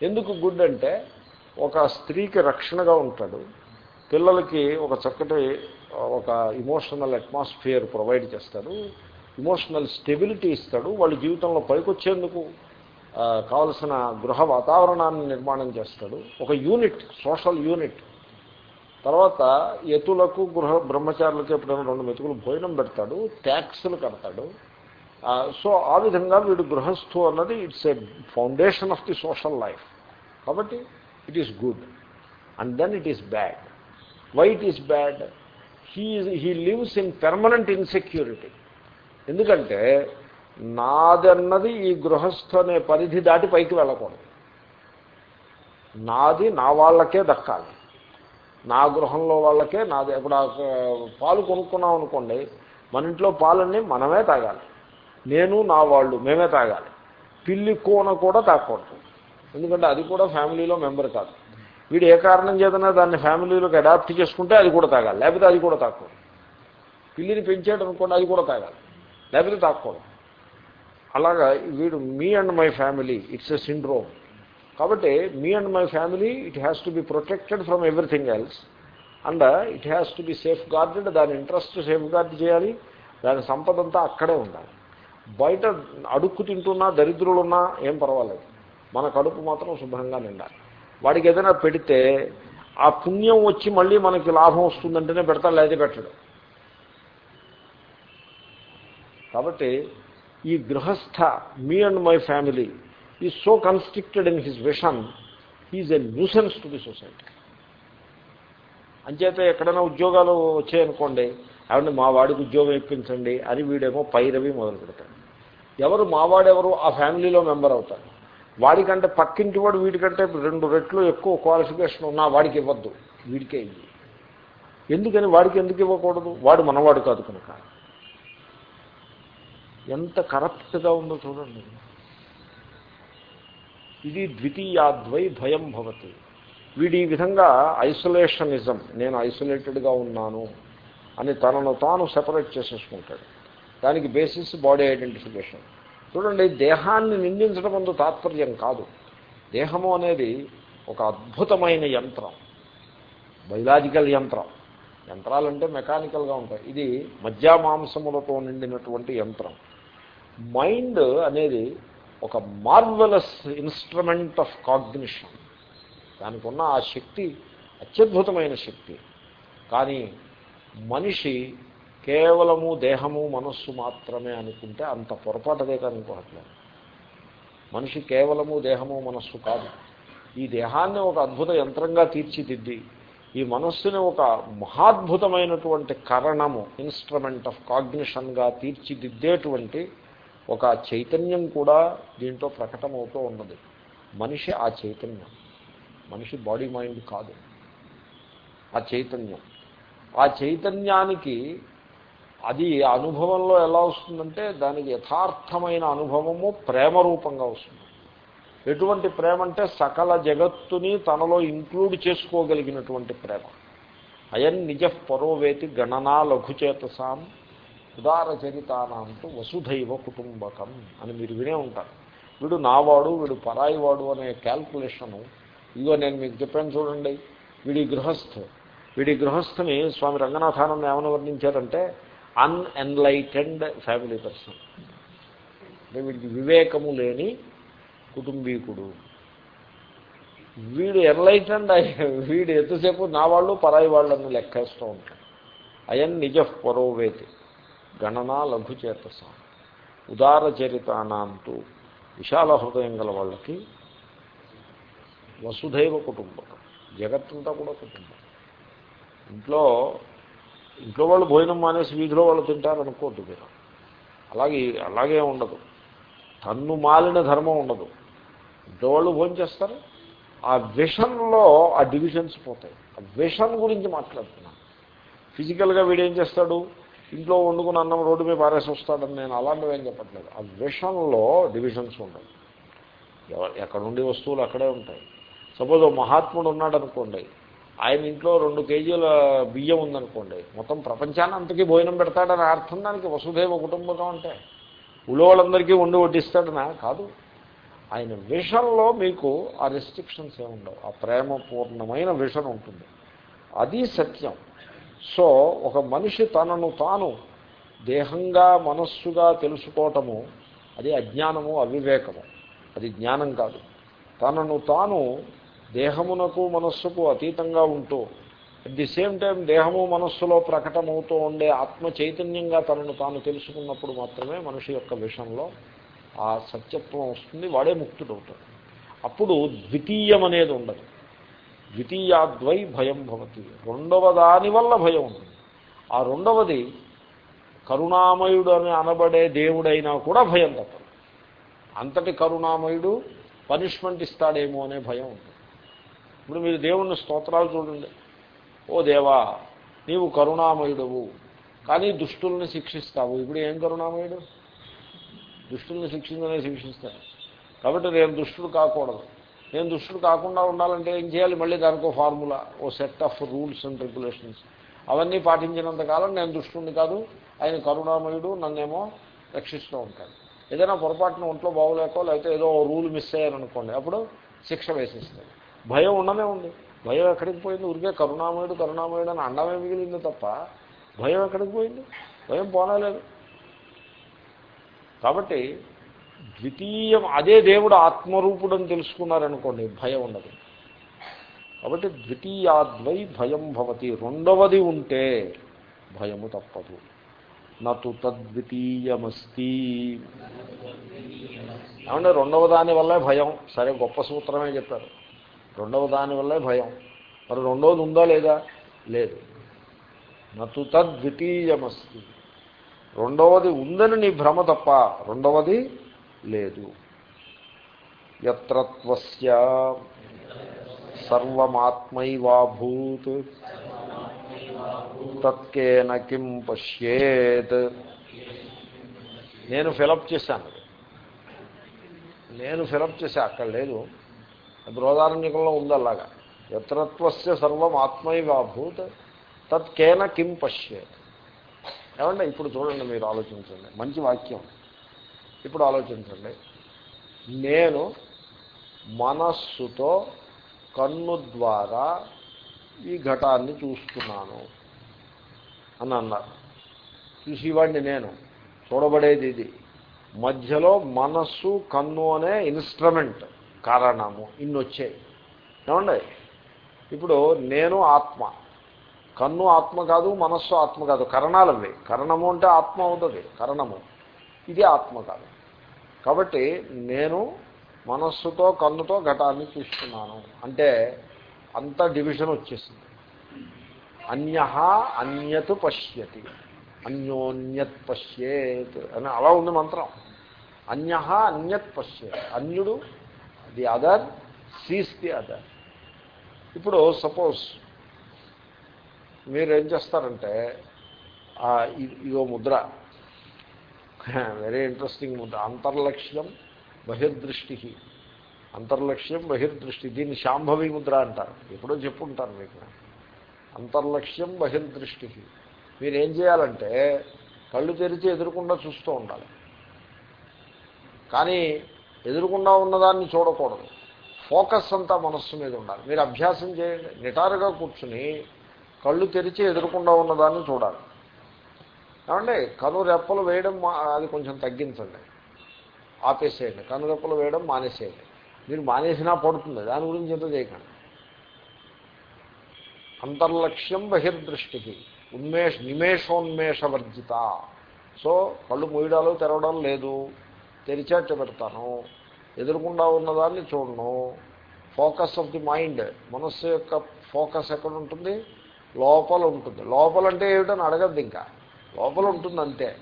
ఎందుకు గుడ్ అంటే ఒక స్త్రీకి రక్షణగా ఉంటాడు. పిల్లలకి ఒక చక్కటి ఒక ఇమోషనల్ అట్మాస్ఫియర్ ప్రొవైడ్ చేస్తాడు. ఇమోషనల్ స్టెబిలిటీ ఇస్తాడు. వాళ్ళ జీవితంలో పైకొచ్చేందుకు కావలసిన గృహ వాతావరణాన్ని నిర్మాణం చేస్తాడు. ఒక యూనిట్ సోషల్ యూనిట్. తర్వాత ఎతులకు గృహ బ్రహ్మచారులకు ఎప్పుడైనా రెండు మెతుకులు భోజనం పెడతాడు ట్యాక్స్లు కడతాడు. సో ఆ విధంగా వీడు గృహస్థు అన్నది it's a foundation of the social life. కాబట్టి it is good. And then it is bad. Why it is bad? He he lives in permanent insecurity. ఎందుకంటే నాదన్నది ఈ గృహస్థ అనే పరిధి దాటి పైకి వెళ్ళకూడదు. నాది నా వాళ్ళకే దక్కాలి. నా గృహంలో వాళ్ళకే నాది. ఇప్పుడు పాలు కొనుక్కున్నాం అనుకోండి మన ఇంట్లో పాలన్నీ మనమే తాగాలి. నేను నా వాళ్ళు మేమే తాగాలి. పిల్లి కోన కూడా తాగకూడదు ఎందుకంటే అది కూడా ఫ్యామిలీలో మెంబర్ కాదు. వీడు ఏ కారణం చేతనా దాన్ని ఫ్యామిలీలోకి అడాప్ట్ చేసుకుంటే అది కూడా తాగాలి. లేకపోతే అది కూడా తాకూడదు. పిల్లిని పెంచాడు అనుకోండి అది కూడా తాగాలి. లేకపోతే తాకూడదు. అలాగా వీడు me and my family it's a syndrome. కాబట్టి me and my family it has to be protected from everything else. And it has to be safeguarded దాని ఇంట్రెస్ట్ సేఫ్ గార్డ్ చేయాలి దాని సంపద అంతా అక్కడే ఉండాలి. బయట అడుక్కు తింటున్నా దరిద్రులున్నా ఏం పర్వాలేదు. మన కడుపు మాత్రం శుభ్రంగా నిండాలి. వాడికి ఏదైనా పెడితే ఆ పుణ్యం వచ్చి మళ్ళీ మనకి లాభం వస్తుందంటేనే పెడతాడు లేదా పెట్టడు. కాబట్టి ఈ గృహస్థ me and my family is so constricted in his vision he's a nuisance to the society అంచేత ఎక్కడైనా ఉద్యోగాలు వచ్చాయనుకోండి ఏమంటే మా వాడికి ఉద్యోగం ఇప్పించండి అని వీడేమో పైరవి మొదలు పెడతాడు. ఎవరు మావాడెవరు ఆ ఫ్యామిలీలో మెంబర్ అవుతారు. వాడికంటే పక్కింటి వాడు వీడికంటే రెండు రెట్లు ఎక్కువ క్వాలిఫికేషన్ ఉన్నా వాడికి ఇవ్వద్దు వీడికే ఇవ్వి ఎందుకని వాడికి ఎందుకు ఇవ్వకూడదు? వాడు మనవాడు కాదు కనుక. ఎంత కరప్ట్గా ఉందో చూడండి. ఇది ద్వితీయాద్వై భయం భవతి. వీడి ఈ విధంగా ఐసోలేషనిజం నేను ఐసోలేటెడ్గా ఉన్నాను అని తనను తాను సెపరేట్ చేసేసుకుంటాడు. దానికి బేసిస్ బాడీ ఐడెంటిఫికేషన్ చూడండి దేహాన్ని నిందించడం అందు తాత్పర్యం కాదు. దేహము అనేది ఒక అద్భుతమైన యంత్రం. బయలాజికల్ యంత్రం. యంత్రాలంటే మెకానికల్గా ఉంటాయి. ఇది మధ్యామాంసములతో నిండినటువంటి యంత్రం. మైండ్ అనేది ఒక మార్వలస్ ఇన్స్ట్రుమెంట్ ఆఫ్ కాగ్నిషన్. దానికి ఉన్న ఆ శక్తి అత్యద్భుతమైన శక్తి. కానీ మనిషి కేవలము దేహము మనస్సు మాత్రమే అనుకుంటే అంత పొరపాటుదే కనుకోవట్లేదు మనిషి కేవలము దేహము మనస్సు కాదు. ఈ దేహాన్ని ఒక అద్భుత యంత్రంగా తీర్చిదిద్ది. ఈ మనస్సుని ఒక మహాద్భుతమైనటువంటి కరణము ఇన్స్ట్రుమెంట్ ఆఫ్ కాగ్నిషన్గా తీర్చిదిద్దేటువంటి ఒక చైతన్యం కూడా దీంట్లో ప్రకటమవుతూ ఉన్నది. మనిషి ఆ చైతన్యం. మనిషి బాడీ మైండ్ కాదు. ఆ చైతన్యం. ఆ చైతన్యానికి అది అనుభవంలో ఎలా వస్తుందంటే దానికి యథార్థమైన అనుభవము ప్రేమ రూపంగా వస్తుంది. ఎటువంటి ప్రేమ అంటే సకల జగత్తుని తనలో ఇంక్లూడ్ చేసుకోగలిగినటువంటి ప్రేమ. అయన్ నిజ పరోవేతి గణనా లఘుచేతసాం ఉదారచరితానంటూ వసుధైవ కుటుంబకం అని మీరు వినే ఉంటారు. వీడు నావాడు వీడు పరాయివాడు అనే క్యాల్కులేషను ఇదిగో నేను మీకు చెప్పాను చూడండి వీడి గృహస్థ వీడి గృహస్థని స్వామి రంగనాథానంద ఏమని వర్ణించారంటే అన్ఎన్లైటెండ్ ఫ్యామిలీ పర్సన్ అంటే వీడికి వివేకము లేని కుటుంబీకుడు. వీడు ఎన్లైటెండ్ వీడు ఎంతసేపు నా వాళ్ళు పరాయి వాళ్ళని లెక్కేస్తూ ఉంటాడు. అయన్ నిజ పొరవేతి గణన లఘుచేతస. ఉదార చరితానాంతు విశాల హృదయం గల వాళ్ళకి వసుధైవ కుటుంబం జగత్తంతా కూడా కుటుంబం. ఇంట్లో ఇంట్లో వాళ్ళు భోజనం మానేసి వీధిలో వాళ్ళు తింటారనుకోవద్దు మీరు. అలాగే అలాగే ఉండదు. తన్ను మాలిన ధర్మం ఉండదు. ఇంట్లో వాళ్ళు భోజనం చేస్తారు. ఆ విషన్లో ఆ డివిజన్స్ పోతాయి. ఆ విషన్ గురించి మాట్లాడుతున్నాను. ఫిజికల్గా వీడేం చేస్తాడు? ఇంట్లో వండుకుని అన్నం రోడ్డు మీద పారేసి వస్తాడని నేను అలాంటివి ఏం చెప్పట్లేదు. ఆ విషంలో డివిజన్స్ ఉండవు. ఎక్కడ ఉండే వస్తువులు అక్కడే ఉంటాయి. సపోజ్ మహాత్ముడు ఉన్నాడు అనుకోండి ఆయన ఇంట్లో రెండు కేజీల బియ్యం ఉందనుకోండి మొత్తం ప్రపంచాన్ని అంతకీ భోజనం పెడతాడని అర్థం దానికి వసుదేవ కుటుంబం అంటే. ఊళ్ళో వాళ్ళందరికీ వండి వడ్డిస్తాడనా? కాదు. ఆయన విషన్లో మీకు ఆ రెస్ట్రిక్షన్స్ ఏముండవు. ఆ ప్రేమపూర్ణమైన విషన్ ఉంటుంది. అది సత్యం. సో ఒక మనిషి తనను తాను దేహంగా మనస్సుగా తెలుసుకోవటము అది అజ్ఞానము అవివేకము. అది జ్ఞానం కాదు. తనను తాను దేహమునకు మనస్సుకు అతీతంగా ఉంటూ అట్ ది సేమ్ టైం దేహము మనస్సులో ప్రకటమవుతూ ఉండే ఆత్మ చైతన్యంగా తనను తాను తెలుసుకున్నప్పుడు మాత్రమే మనిషి యొక్క విషయంలో ఆ సత్యత్వం వస్తుంది వాడే ముక్తుడవుతాడు. అప్పుడు ద్వితీయం అనేది ఉండదు. ద్వితీయాద్వై భయం భవతి. రెండవ దాని వల్ల భయం ఉంటుంది. ఆ రెండవది కరుణామయుడు అని అనబడే దేవుడైనా కూడా భయం తప్పదు. అంతటి కరుణామయుడు పనిష్మెంట్ ఇస్తాడేమో అనే భయం ఉంటుంది. ఇప్పుడు మీరు దేవుణ్ణి స్తోత్రాలు చూడండి. ఓ దేవా నీవు కరుణామయుడవు కానీ దుష్టుల్ని శిక్షిస్తావు. ఇప్పుడు ఏం కరుణామయుడు? దుష్టుల్ని శిక్షించనే శిక్షిస్తాను కాబట్టి నేను దుష్టుడు కాకూడదు. నేను దుష్టుడు కాకుండా ఉండాలంటే ఏం చేయాలి? మళ్ళీ దానికో formula oh set of rules and regulations. అవన్నీ పాటించినంతకాలం నేను దుష్టుడిని కాదు ఆయన కరుణామయుడు నన్నేమో రక్షిస్తూ ఉంటాడు. ఏదైనా పొరపాటున ఒంట్లో బాగోలేకో లేకపోతే ఏదో రూల్ మిస్ అయ్యారనుకోండి అప్పుడు శిక్ష వేసేస్తాడు. భయం ఉండనే ఉంది. భయం ఎక్కడికి పోయింది? ఊరికే కరుణామయుడు కరుణామయుడు అని అండమే మిగిలింది తప్ప భయం ఎక్కడికి పోయింది? భయం పోనలేదు. కాబట్టి ద్వితీయం అదే దేవుడు ఆత్మరూపుడు అని తెలుసుకున్నారనుకోండి భయం ఉండదు. కాబట్టి ద్వితీయాద్వై భయం భవతి. రెండవది ఉంటే భయము తప్పదు. నటు తద్వితీయమస్తి. ఏమంటే రెండవ దాని వల్లే భయం. సరే గొప్ప సూత్రమే చెప్పారు. రెండవ దాని వల్లే భయం. మరి రెండవది ఉందా లేదా? లేదు. నతు తద్వితీయమస్తి. రెండవది ఉందని నీ భ్రమ తప్ప రెండవది లేదు. ఎత్రత్వస్య సర్వమాత్మైవాభూత్. తత్కేన కిం పశ్యేత్. నేను ఫిలప్ చేశాను. నేను ఫిలప్ చేశా అక్కడ లేదు. బృహదారణ్యకంలో ఉంది అలాగా. యత్రత్వస్య సర్వం ఆత్మైవాభూత్ తత్కేన కిం పశ్యేత్. ఏమంటే ఇప్పుడు చూడండి మీరు ఆలోచించండి. మంచి వాక్యం. ఇప్పుడు ఆలోచించండి. నేను మనస్సుతో కన్ను ద్వారా ఈ ఘటాన్ని చూస్తున్నాను అని అన్నారు. చూసేవాడిని నేను. చూడబడేది ఇది. మధ్యలో మనస్సు కన్ను అనే ఇన్స్ట్రుమెంట్ కారణము ఇన్ని వచ్చాయి ఏమండి? ఇప్పుడు నేను ఆత్మ. కన్ను ఆత్మ కాదు మనస్సు ఆత్మ కాదు. కరణాలు అవి. కరణము అంటే ఆత్మ అవుతుంది. కరణము. ఇది ఆత్మ కాదు. కాబట్టి నేను మనస్సుతో కన్నుతో ఘటాన్ని చూస్తున్నాను. అంటే అంత డివిజన్ వచ్చేసింది. అన్య అన్యత్ పశ్యతి. అన్యోన్యత్ పశ్యేత్ అని అలా ఉంది మంత్రం. అన్య అన్యత్ పశ్యేత్. అన్యుడు the other sees the other ఇప్పుడు సపోజ్ మీరు ఏం చేస్తారంటే ఇదో ముద్ర. Very interesting Mudra. అంతర్లక్ష్యం బహిర్దృష్టి అంతర్లక్ష్యం బహిర్దృష్టి. దీన్ని శాంభవి ముద్ర అంటారు. ఎప్పుడో చెప్పుంటారు మీకు. అంతర్లక్ష్యం బహిర్దృష్టి మీరేం చేయాలంటే కళ్ళు తెరిచి ఎదురుకుండా చూస్తూ ఉండాలి. కానీ ఎదురుకుండా ఉన్నదాన్ని చూడకూడదు. ఫోకస్ అంతా మనస్సు మీద ఉండాలి. మీరు అభ్యాసం చేయండి. నిటారుగా కూర్చుని కళ్ళు తెరిచి ఎదురుకుండా ఉన్నదాన్ని చూడాలి. ఏమండి కను రెప్పలు వేయడం అది కొంచెం తగ్గించండి. ఆపేసేయండి. కనురెప్పలు వేయడం మానేసేయండి. మీరు మానేసినా పడుతుంది. దాని గురించి ఎంత చేయకండి. అంతర్లక్ష్యం బహిర్దృష్టికి ఉన్మేష నిమేషోన్మేషవర్జిత. సో కళ్ళు మూయడాలు తెరవడం లేదు. తెరిచేట పెడతాను. ఎదురుకుండా ఉన్నదాన్ని చూడను. Focus of the mind. మనస్సు యొక్క ఫోకస్ ఎక్కడ ఉంటుంది? లోపల ఉంటుంది. లోపల అంటే ఏమిటని అడగద్దు ఇంకా. లోపల ఉంటుంది అంతే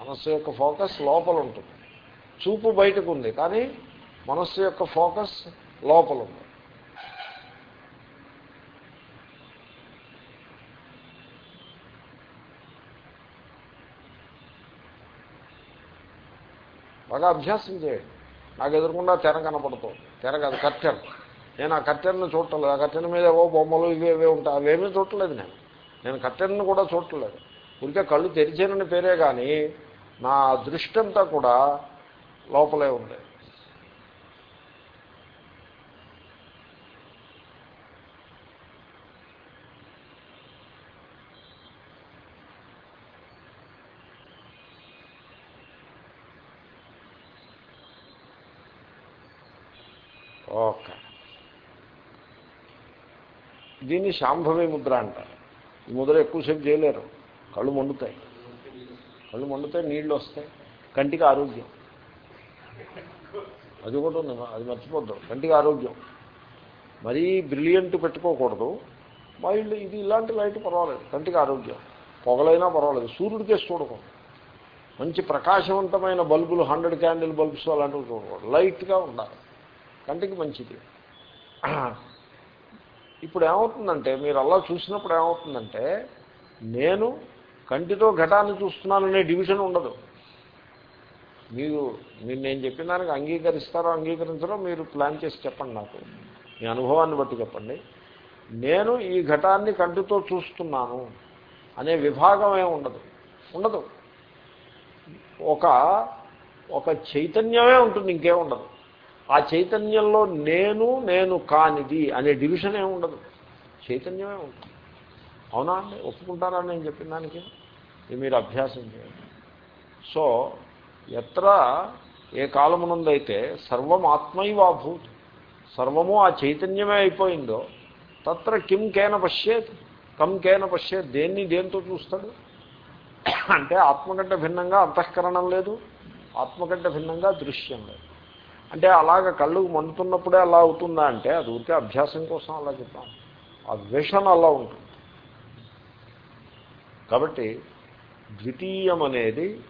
మనస్సు యొక్క ఫోకస్ లోపల ఉంటుంది చూపు బయటకు ఉంది కానీ మనస్సు యొక్క ఫోకస్ లోపల ఉంది బాగా అభ్యాసం చేయండి. నాకు ఎదురుకుండా తెర కనపడుతుంది. తెర కాదు కర్టెన్. నేను ఆ కర్టెన్ను చూడలేదు ఆ కర్టెన్ మీద ఏవో బొమ్మలు ఇవి ఇవే ఉంటాయి. అవేమీ చూడలేదు నేను. నేను కర్టెన్ను కూడా చూడలేదు ఉరికే కళ్ళు తెరిచానని పేరే కానీ నా దృష్టంతా కూడా లోపలే ఉంది ఓకే. దీన్ని శాంభవి ముద్ర అంటారు. ఈ ముద్ర ఎక్కువసేపు చేయలేరు. కళ్ళు మండుతాయి. కళ్ళు మండుతాయి నీళ్ళు వస్తాయి. కంటికి ఆరోగ్యం. అది కూడా ఉంది అది మర్చిపోద్దాం. కంటికి ఆరోగ్యం. మరీ బ్రిలియంట్ పెట్టుకోకూడదు. మైల్డ్ ఇది ఇలాంటి లైట్ పర్వాలేదు. కంటికి ఆరోగ్యం. పొగలైనా పర్వాలేదు. సూర్యుడికే చూడకూడదు. మంచి ప్రకాశవంతమైన బల్బులు హండ్రెడ్ క్యాండిల్ బల్బ్స్ అలాంటివి చూడకూడదు. లైట్గా ఉండాలి. కంటికి మంచిది. ఇప్పుడు ఏమవుతుందంటే మీరు అలా చూసినప్పుడు ఏమవుతుందంటే నేను కంటితో ఘటాన్ని చూస్తున్నాననే డివిజన్ ఉండదు. మీరు మీరు నేను చెప్పిన దానికి అంగీకరిస్తారో అంగీకరించారో మీరు ప్లాన్ చేసి చెప్పండి నాకు. మీ అనుభవాన్ని బట్టి చెప్పండి. నేను ఈ ఘటాన్ని కంటితో చూస్తున్నాను అనే విభాగమే ఉండదు. ఉండదు. ఒక ఒక చైతన్యమే ఉంటుంది ఇంకేం ఉండదు. ఆ చైతన్యంలో నేను నేను కానిది అనే డివిజన్ ఏమి ఉండదు. చైతన్యమే ఉంటుంది. అవునా అండి? ఒప్పుకుంటారా నేను చెప్పిన దానికి? ఇది మీరు అభ్యాసం చేయండి. సో ఎత్ర ఏ కాలమునందైతే సర్వం ఆత్మైవాభూత్ సర్వము ఆ చైతన్యమే అయిపోయిందో తత్ర కిం కేన పశ్చేత్ కం కేన పశ్చేత్ దేన్ని దేంతో చూస్తాడు? అంటే ఆత్మ కంటే భిన్నంగా అంతఃకరణం లేదు ఆత్మ కంటే భిన్నంగా దృశ్యం లేదు. అంటే అలాగ కళ్ళు మండుతున్నప్పుడే అలా అవుతుందా అంటే అది ఊరికే అభ్యాసం కోసం అలా చెప్తాం ఆ విషన్ అలా ఉంటుంది. కాబట్టి ద్వితీయం అనేది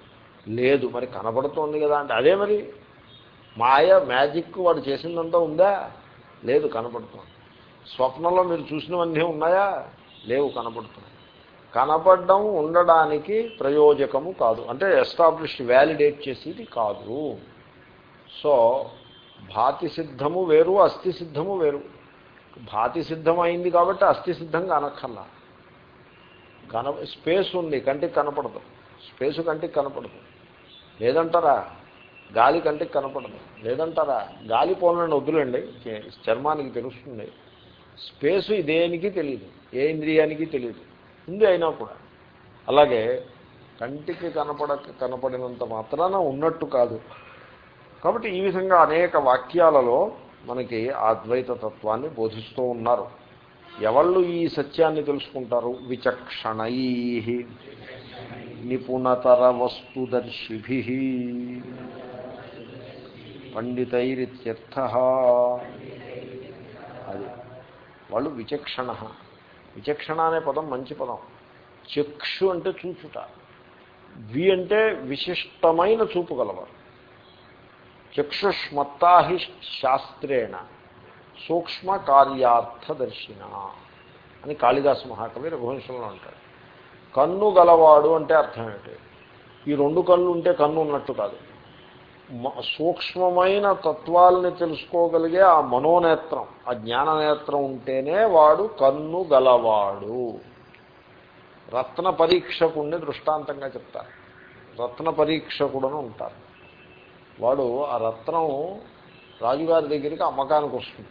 లేదు. మరి కనబడుతోంది కదా అంటే అదే మరి. మాయ మ్యాజిక్ వాడు చేసిందంతా ఉందా? లేదు కనపడుతోంది స్వప్నంలో మీరు చూసినవన్నీ ఉన్నాయా? లేవు కనపడుతున్నాయి కనపడడం ఉండడానికి ప్రయోజకము కాదు. అంటే ఎస్టాబ్లిష్ వ్యాలిడేట్ చేసేది కాదు. సో భాతి సిద్ధము వేరు అస్థి సిద్ధము వేరు. భాతి సిద్ధం అయింది కాబట్టి అస్థి సిద్ధం కానక్కర్లా. కన స్పేస్ ఉంది కంటికి కనపడదు. స్పేస్ కంటికి కనపడదు. లేదంటారా? గాలి కంటికి కనపడదు. లేదంటారా? గాలి పోలని వద్దులండి. చర్మానికి తెలుస్తుంది. స్పేస్ దేనికి తెలియదు ఏ ఇంద్రియానికి తెలియదు ఉంది అయినా కూడా. అలాగే కంటికి కనపడ కనపడినంత మాత్రాన ఉన్నట్టు కాదు. కాబట్టి ఈ విధంగా అనేక వాక్యాలలో మనకి అద్వైత తత్వాన్ని బోధిస్తూ ఉన్నారు. ఎవళ్ళు ఈ సత్యాన్ని తెలుసుకుంటారు? విచక్షణై. నిపుణతర వస్తుదర్శిభి. పండితైరిత్యర్థ. అది. వాళ్ళు విచక్షణ. విచక్షణ అనే పదం మంచి పదం. చక్షు అంటే చూచుట. వి అంటే విశిష్టమైన చూపు గలవారు. చక్షుష్మత్తాహి శాస్త్రేణ సూక్ష్మ కార్యార్థదర్శిన అని కాళిదాసు మహాకవి రఘువంశంలో అంటాడు. కన్ను గలవాడు అంటే అర్థం ఏంటి ఈ రెండు కళ్ళు ఉంటే కన్ను ఉన్నట్టు కాదు. సూక్ష్మమైన తత్వాలని తెలుసుకోగలిగే ఆ మనోనేత్రం ఆ జ్ఞాననేత్రం ఉంటేనే వాడు కన్ను గలవాడు. రత్న పరీక్షకుడిని దృష్టాంతంగా చెప్తారు. రత్న పరీక్షకుడని ఉంటారు. వాడు ఆ రత్నం రాజుగారి దగ్గరికి అమ్మకానికి వస్తుంది.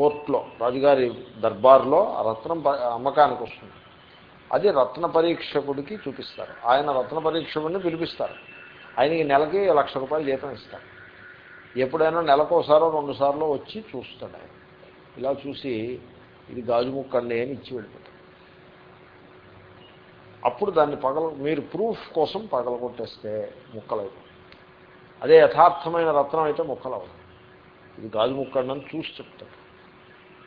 కోర్టులో రాజుగారి దర్బార్లో ఆ రత్నం అమ్మకానికి వస్తుంది. అది రత్న పరీక్షకుడికి చూపిస్తారు. ఆయన రత్న పరీక్షకుడిని పిలిపిస్తారు. ఆయనకి నెలకి లక్ష రూపాయలు జీతం ఇస్తారు. ఎప్పుడైనా నెలకోసారో రెండుసార్లు వచ్చి చూస్తాడు ఆయన. ఇలా చూసి ఇది గాజు ముక్కండి అని ఇచ్చి వెళ్ళిపోతాడు. అప్పుడు దాన్ని పగల మీరు ప్రూఫ్ కోసం పగల కొట్టేస్తే ముక్కలైపోతుంది అదే యథార్థమైన రత్నం అయితే ముక్కలవు ఇది గాజు ముక్కండి అని చూసి చెప్తాడు.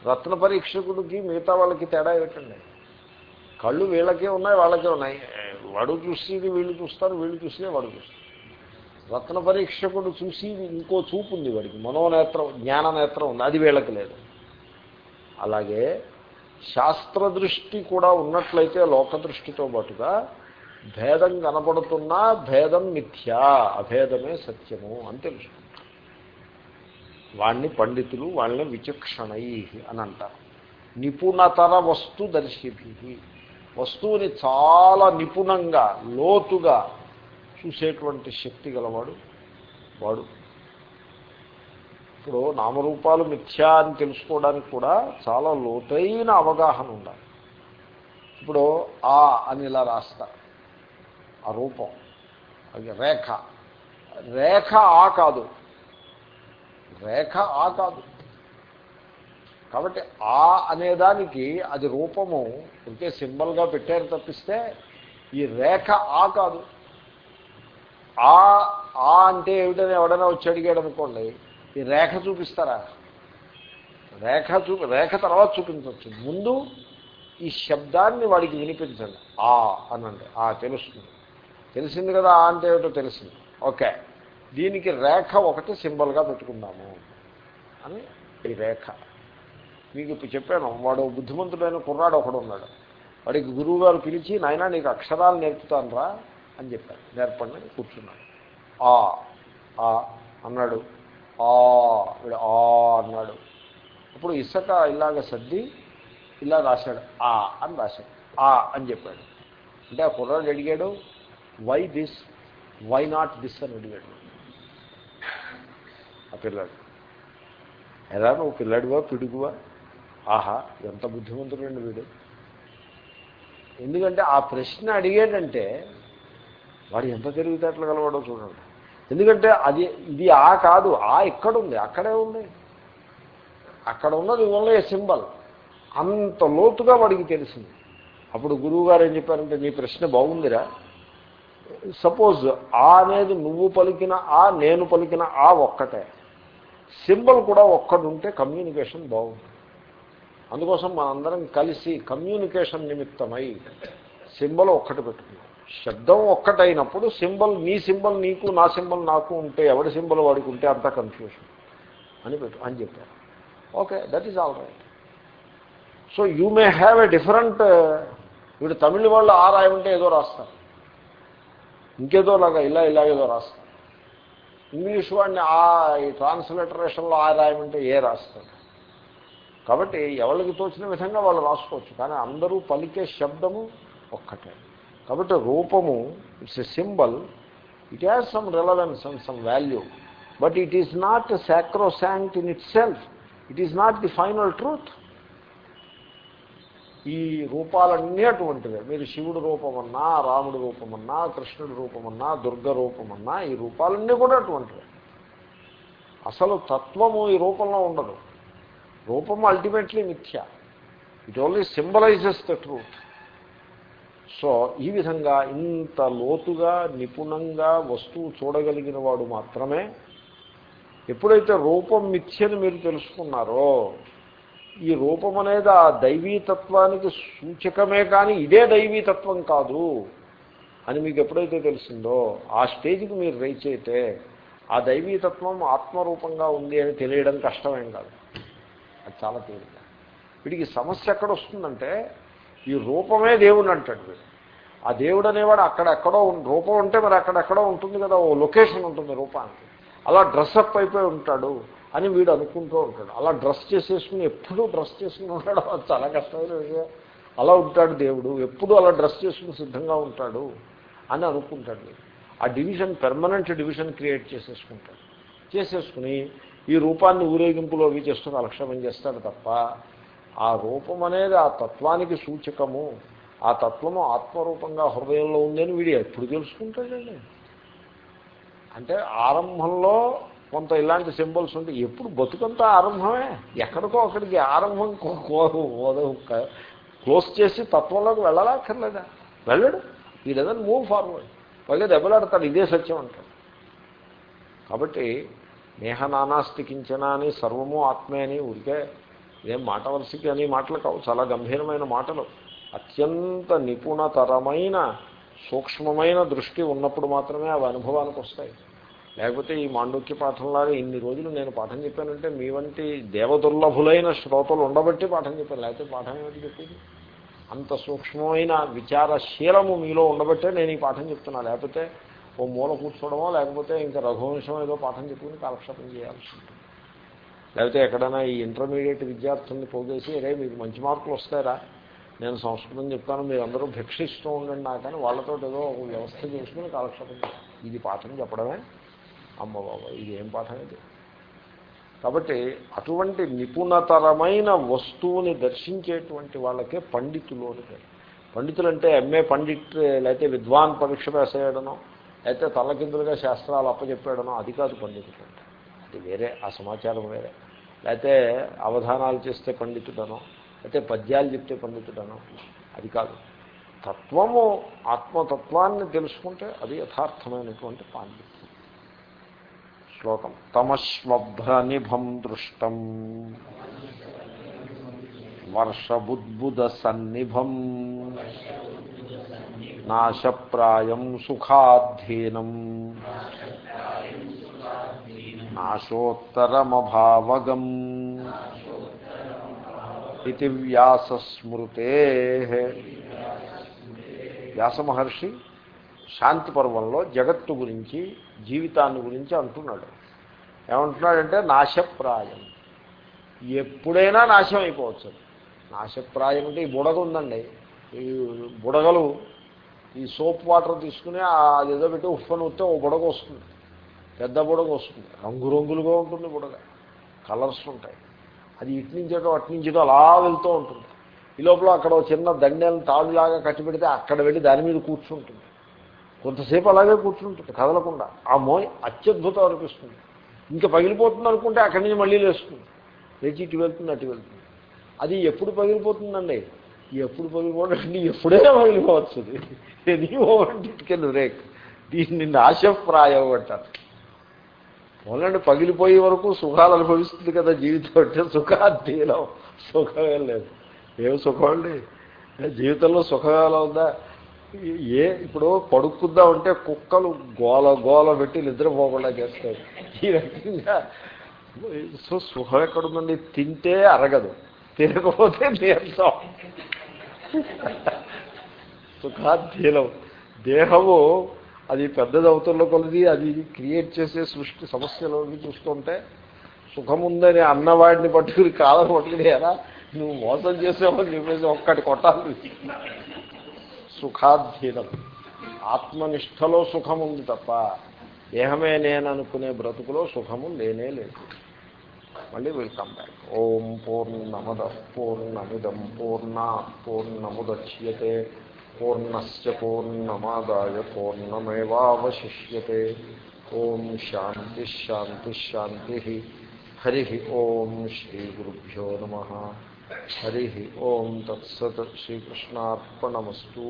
రత్న పరీక్షకుడికి మిగతా వాళ్ళకి తేడా ఏమిటండి? కళ్ళు వీళ్ళకే ఉన్నాయి వాళ్ళకే ఉన్నాయి. వాడు చూసేది వీళ్ళు చూస్తారు వీళ్ళు చూసేది వాడు చూస్తారు. రత్న పరీక్షకుడు చూసి ఇంకో చూపు ఉంది వాడికి. మనోనేత్రం జ్ఞాననేత్రం ఉంది. అది వీళ్ళకి లేదు. అలాగే శాస్త్రదృష్టి కూడా ఉన్నట్లయితే లోకదృష్టితో పాటుగా భేదం కనపడుతున్నా భేదం మిథ్యా అభేదమే సత్యము అని తెలుసు. వాణ్ణి పండితులు వాళ్ళని విచక్షణై అని అంటారు. నిపుణతర వస్తు దర్శిభి. వస్తువుని చాలా నిపుణంగా లోతుగా చూసేటువంటి శక్తి గలవాడు వాడు. ఇప్పుడు నామరూపాలు మిథ్యా అని తెలుసుకోవడానికి కూడా చాలా లోతైన అవగాహన ఉండాలి. ఇప్పుడు ఆ అని ఇలా రాస్తారు. ఆ రూపం అది రేఖ. రేఖ ఆ కాదు. రేఖ ఆ కాదు. కాబట్టి ఆ అనేదానికి అది రూపము ఇంకే సింబల్గా పెట్టారు తప్పిస్తే ఈ రేఖ ఆ కాదు. ఆ ఆ అంటే ఏమిటని ఎవడైనా వచ్చి అడిగాడు అనుకోండి ఈ రేఖ చూపిస్తారా? రేఖ చూ రేఖ తర్వాత చూపించవచ్చు. ముందు ఈ శబ్దాన్ని వాడికి వినిపించండి. ఆ అనండి. ఆ తెలుస్తుంది. తెలిసింది కదా ఆ అంటే ఏమిటో తెలిసింది. ఓకే. దీనికి రేఖ ఒకటి సింబల్గా పెట్టుకుందాము. అని ఈ రేఖ. మీకు ఇప్పుడు చెప్పాను వాడు బుద్ధిమంతుడైన కుర్రాడు ఒకడు ఉన్నాడు. వాడికి గురువు గారు పిలిచి నాయన నీకు అక్షరాలు నేర్పుతాను రా అని చెప్పారు నేర్పండి అని కూర్చున్నాడు. ఆ ఆ అన్నాడు. ఆ వీడు ఆ అన్నాడు. అప్పుడు ఇసుక ఇలాగ సర్ది ఇలా రాశాడు. ఆ అని రాశాడు. ఆ అని చెప్పాడు. అంటే ఆ కుర్రాడు అడిగాడు why this? Why not this? అని అడిగాడు. ఆ పిల్లాడు. ఎలా నువ్వు పిల్లాడివా పిడుగువా? ఆహా ఎంత బుద్ధిమంతుడండి వీడు. ఎందుకంటే ఆ ప్రశ్న అడిగాడంటే వాడు ఎంత తెలివితేటలు గలవాడో చూడండి. ఎందుకంటే అది ఇది ఆ కాదు ఆ ఇక్కడ ఉంది అక్కడే ఉంది. అక్కడ ఉన్నది ఓన్లీ సింబల్. అంత లోతుగా వాడికి తెలిసింది. అప్పుడు గురువు గారు ఏం చెప్పారంటే నీ ప్రశ్న బాగుందిరా. సపోజ్ ఆ అనేది నువ్వు పలికిన ఆ నేను పలికిన ఆ ఒక్కటే. సింబల్ కూడా ఒక్కడుంటే కమ్యూనికేషన్ బాగుంటుంది. అందుకోసం మనందరం కలిసి కమ్యూనికేషన్ నిమిత్తమై సింబల్ ఒక్కటి పెట్టుకున్నాం. శబ్దం ఒక్కటైనప్పుడు సింబల్ నీ సింబల్ నీకు నా సింబల్ నాకు ఉంటే ఎవడి సింబల్ వాడికి ఉంటే కన్ఫ్యూషన్ అని పెట్టు అని చెప్పారు. Okay that is all right so you may have a different వీడు తమిళ వాళ్ళు ఆ రాయమంటే ఏదో రాస్తారు. ఇంకేదో లాగా ఇలా ఇలా ఏదో రాస్తారు. ఇంగ్లీష్ వాడిని ఆ ఈ ట్రాన్స్లిటరేషన్లో ఆ రాయమంటే ఏ రాస్తారు? కాబట్టి ఎవరికి తోచిన విధంగా వాళ్ళు రాసుకోవచ్చు. కానీ అందరూ పలికే శబ్దము ఒక్కటే. కాబట్టి రూపము it's a symbol it has some relevance and some value. But it is not sacrosanct in itself it is not the final truth. ఈ రూపాలన్నీ అటువంటివే. మీరు శివుడు రూపమన్నా రాముడి రూపమన్నా కృష్ణుడి రూపమన్నా దుర్గ రూపమన్నా ఈ రూపాలన్నీ కూడా అటువంటివే. అసలు తత్వము ఈ రూపంలో ఉండదు. రూపం అల్టిమేట్లీ మిథ్య. It only symbolises the truth so ఈ విధంగా ఇంత లోతుగా నిపుణంగా వస్తువు చూడగలిగిన వాడు మాత్రమే ఎప్పుడైతే రూపం మిథ్యని మీరు తెలుసుకున్నారో ఈ రూపం అనేది ఆ దైవీతత్వానికి సూచకమే కానీ ఇదే దైవీతత్వం కాదు అని మీకు ఎప్పుడైతే తెలిసిందో ఆ స్టేజ్కి మీరు రీచ్ అయితే ఆ దైవీతత్వం ఆత్మరూపంగా ఉంది అని తెలియడం కష్టమేం కాదు. అది చాలా తేలిక వీడికి సమస్య ఎక్కడ వస్తుందంటే ఈ రూపమే దేవుడు అంటాడు వీడు. ఆ దేవుడు అనేవాడు అక్కడెక్కడో రూపం ఉంటే మరి అక్కడెక్కడో ఉంటుంది కదా ఓ లొకేషన్ ఉంటుంది రూపానికి. అలా డ్రెస్అప్ అయిపోయి ఉంటాడు. అని వీడు అనుకుంటూ ఉంటాడు. అలా డ్రెస్ చేసేసుకుని ఎప్పుడూ డ్రెస్ చేసుకుని ఉంటాడు అది చాలా కష్టమైన విషయం. అలా ఉంటాడు దేవుడు. ఎప్పుడూ అలా డ్రెస్ చేసుకుని సిద్ధంగా ఉంటాడు అని అనుకుంటాడు ఆ డివిజన్ పెర్మనెంట్ డివిజన్ క్రియేట్ చేసేసుకుంటాడు. చేసేసుకుని ఈ రూపాన్ని ఊరేగింపులో అవి చేస్తూ అలక్ష్యం చేస్తాడు తప్ప ఆ రూపం అనేది ఆ తత్వానికి సూచకము. ఆ తత్వము ఆత్మరూపంగా హృదయంలో ఉందని వీడు ఎప్పుడు తెలుసుకుంటాడండి అంటే ఆరంభంలో కొంత ఇలాంటి సింబల్స్ ఉంటే ఎప్పుడు బతుకంతా ఆరంభమే? ఎక్కడికో అక్కడికి ఆరంభం క్లోజ్ చేసి తత్వంలోకి వెళ్ళాలక్కర్లేదా వెళ్ళడు. ఈ డజన్ మూవ్ ఫార్వర్డ్ పైగా దెబ్బలాడతాడు ఇదే సత్యం అంటాడు. కాబట్టి నేహ నానాస్తికించనా అని సర్వము ఆత్మే అని ఊరికే ఇదేం మాట వలసకి అని మాటలు కావు. చాలా గంభీరమైన మాటలు. అత్యంత నిపుణతరమైన సూక్ష్మమైన దృష్టి ఉన్నప్పుడు మాత్రమే అవి అనుభవానికి వస్తాయి. లేకపోతే ఈ మాండూక్య పాఠంలాగా ఇన్ని రోజులు నేను పాఠం చెప్పానంటే మీ వంటి దేవదుర్లభులైన శ్రోతలు ఉండబట్టి పాఠం చెప్పాను లేకపోతే పాఠం ఏమిటి చెప్పింది? అంత సూక్ష్మమైన విచారశీలము మీలో ఉండబట్టే నేను ఈ పాఠం చెప్తున్నా. లేకపోతే ఓ మూల కూర్చోవడమో లేకపోతే ఇంకా రఘువంశం ఏదో పాఠం చెప్పుకుని కాలక్షేపం చేయాల్సి ఉంటుంది. లేకపోతే ఎక్కడైనా ఈ ఇంటర్మీడియట్ విద్యార్థుల్ని పోగేసి రే మీకు మంచి మార్కులు వస్తాయా నేను సంస్కృతం చెప్తాను మీరు అందరూ భిక్షిస్తూ ఉండండి నాకని వాళ్ళతో ఏదో ఒక వ్యవస్థ చేసుకుని కాలక్షేపం ఇది పాఠం చెప్పడమే. అమ్మ బాబా ఇది ఏం పాఠం ఇది? కాబట్టి అటువంటి నిపుణతరమైన వస్తువుని దర్శించేటువంటి వాళ్ళకే పండితులు అని పేరు. పండితులు అంటే ఎంఏ పండిట్ లేకపోతే విద్వాన్ పరీక్ష వేసేయడనో లేకపోతే తలకిందులుగా శాస్త్రాలు అప్పచెప్పాడనో అది కాదు పండితుడు అంటే అది వేరే ఆ సమాచారం వేరే. లేకపోతే అవధానాలు చేస్తే పండితుడనో అయితే పద్యాలు చెప్తే పండితుడనో అది కాదు. తత్వము ఆత్మతత్వాన్ని తెలుసుకుంటే అది యథార్థమైనటువంటి పాండిత్యం. శ్లోకం. తమశ్వభ్రనిభం దృష్టం. వర్షబుద్బుద సన్నిభం నాశప్రాయం సుఖాధీనం నాశోత్తరమభావగం. ఇది వ్యాసస్మృతే. వ్యాసమహర్షి శాంతి పర్వంలో జగత్తు గురించి జీవితాన్ని గురించి అంటున్నాడు. ఏమంటున్నాడంటే నాశప్రాయం. ఎప్పుడైనా నాశం అయిపోవచ్చు. నాశప్రాయం అంటే ఈ బుడగ ఉందండి. ఈ బుడగలు ఈ సోప్ వాటర్ తీసుకుని అదేదో పెట్టి ఉఫ్ఫని వస్తే ఓ బుడగ వస్తుంది. పెద్ద బుడగ వస్తుంది. రంగురంగులుగా ఉంటుంది బుడగ. కలర్స్ ఉంటాయి. అది ఇటు నుంచేటో అటు నుంచేటో అలా వెళ్తూ ఉంటుంది. ఈ లోపల అక్కడ చిన్న దండెలను తాడులాగా కట్టి పెడితే అక్కడ వెళ్ళి దాని మీద కూర్చుంటుంది. కొంతసేపు అలాగే కూర్చుంటుంది కదలకుండా. ఆ మోయ్ అత్యద్భుతం అనిపిస్తుంది. ఇంకా పగిలిపోతుంది అనుకుంటే అక్కడి నుంచి మళ్ళీ లేస్తుంది. లేచి ఇటు వెళ్తుంది అటు వెళ్తుంది. అది ఎప్పుడు పగిలిపోతుందండి? ఎప్పుడు పగిలిపోతుంది ఎప్పుడైనా పగిలిపోవచ్చు ఎనీ ఓవర్కెన్ రేక్. దీన్ని నాశప్రాయం అంటారు. మొదలండి పగిలిపోయే వరకు సుఖాలు అనుభవిస్తుంది కదా జీవితం అంటే సుఖాధీనం సుఖమే లేదు. ఏం సుఖం అండి? జీవితంలో సుఖాలు ఉందా? ఏ ఇప్పుడు పడుకుందా ఉంటే కుక్కలు గోల గోల పెట్టి నిద్రపోకుండా చేస్తాయి. ఈ రకంగా సో సుఖం ఎక్కడుందండి? తింటే అరగదు. తినకపోతే నీరసం. సుఖాధీనం దేహము అది పెద్దదవుతున్న కొలది అది క్రియేట్ చేసే సృష్టి సమస్యలోకి చూస్తుంటే సుఖముందని అన్నవాడిని పట్టుకుని కాలం పట్టుకుని ఎలా? నువ్వు మోసం చేసావని చెప్పేసి ఒక్కటి కొట్టాలి. సుఖాధీనం ఆత్మనిష్టలో సుఖం ఉంది తప్ప దేహమే నేను అనుకునే బ్రతుకులో సుఖము లేనే లేదు. మళ్ళీ వెల్కమ్ బ్యాక్ ఓం పూర్ణమద పూర్ణమిదం పూర్ణ పూర్ణముద్యతే పూర్ణస్ పూర్ణమాదాయ పూర్ణమేవాశిష్యతే ఓం శాంతిశాంతిశాంతి హరి ఓం శ్రీ గురుభ్యో నమ. హరి ఓం తత్సత్ శ్రీకృష్ణార్పణమస్తు.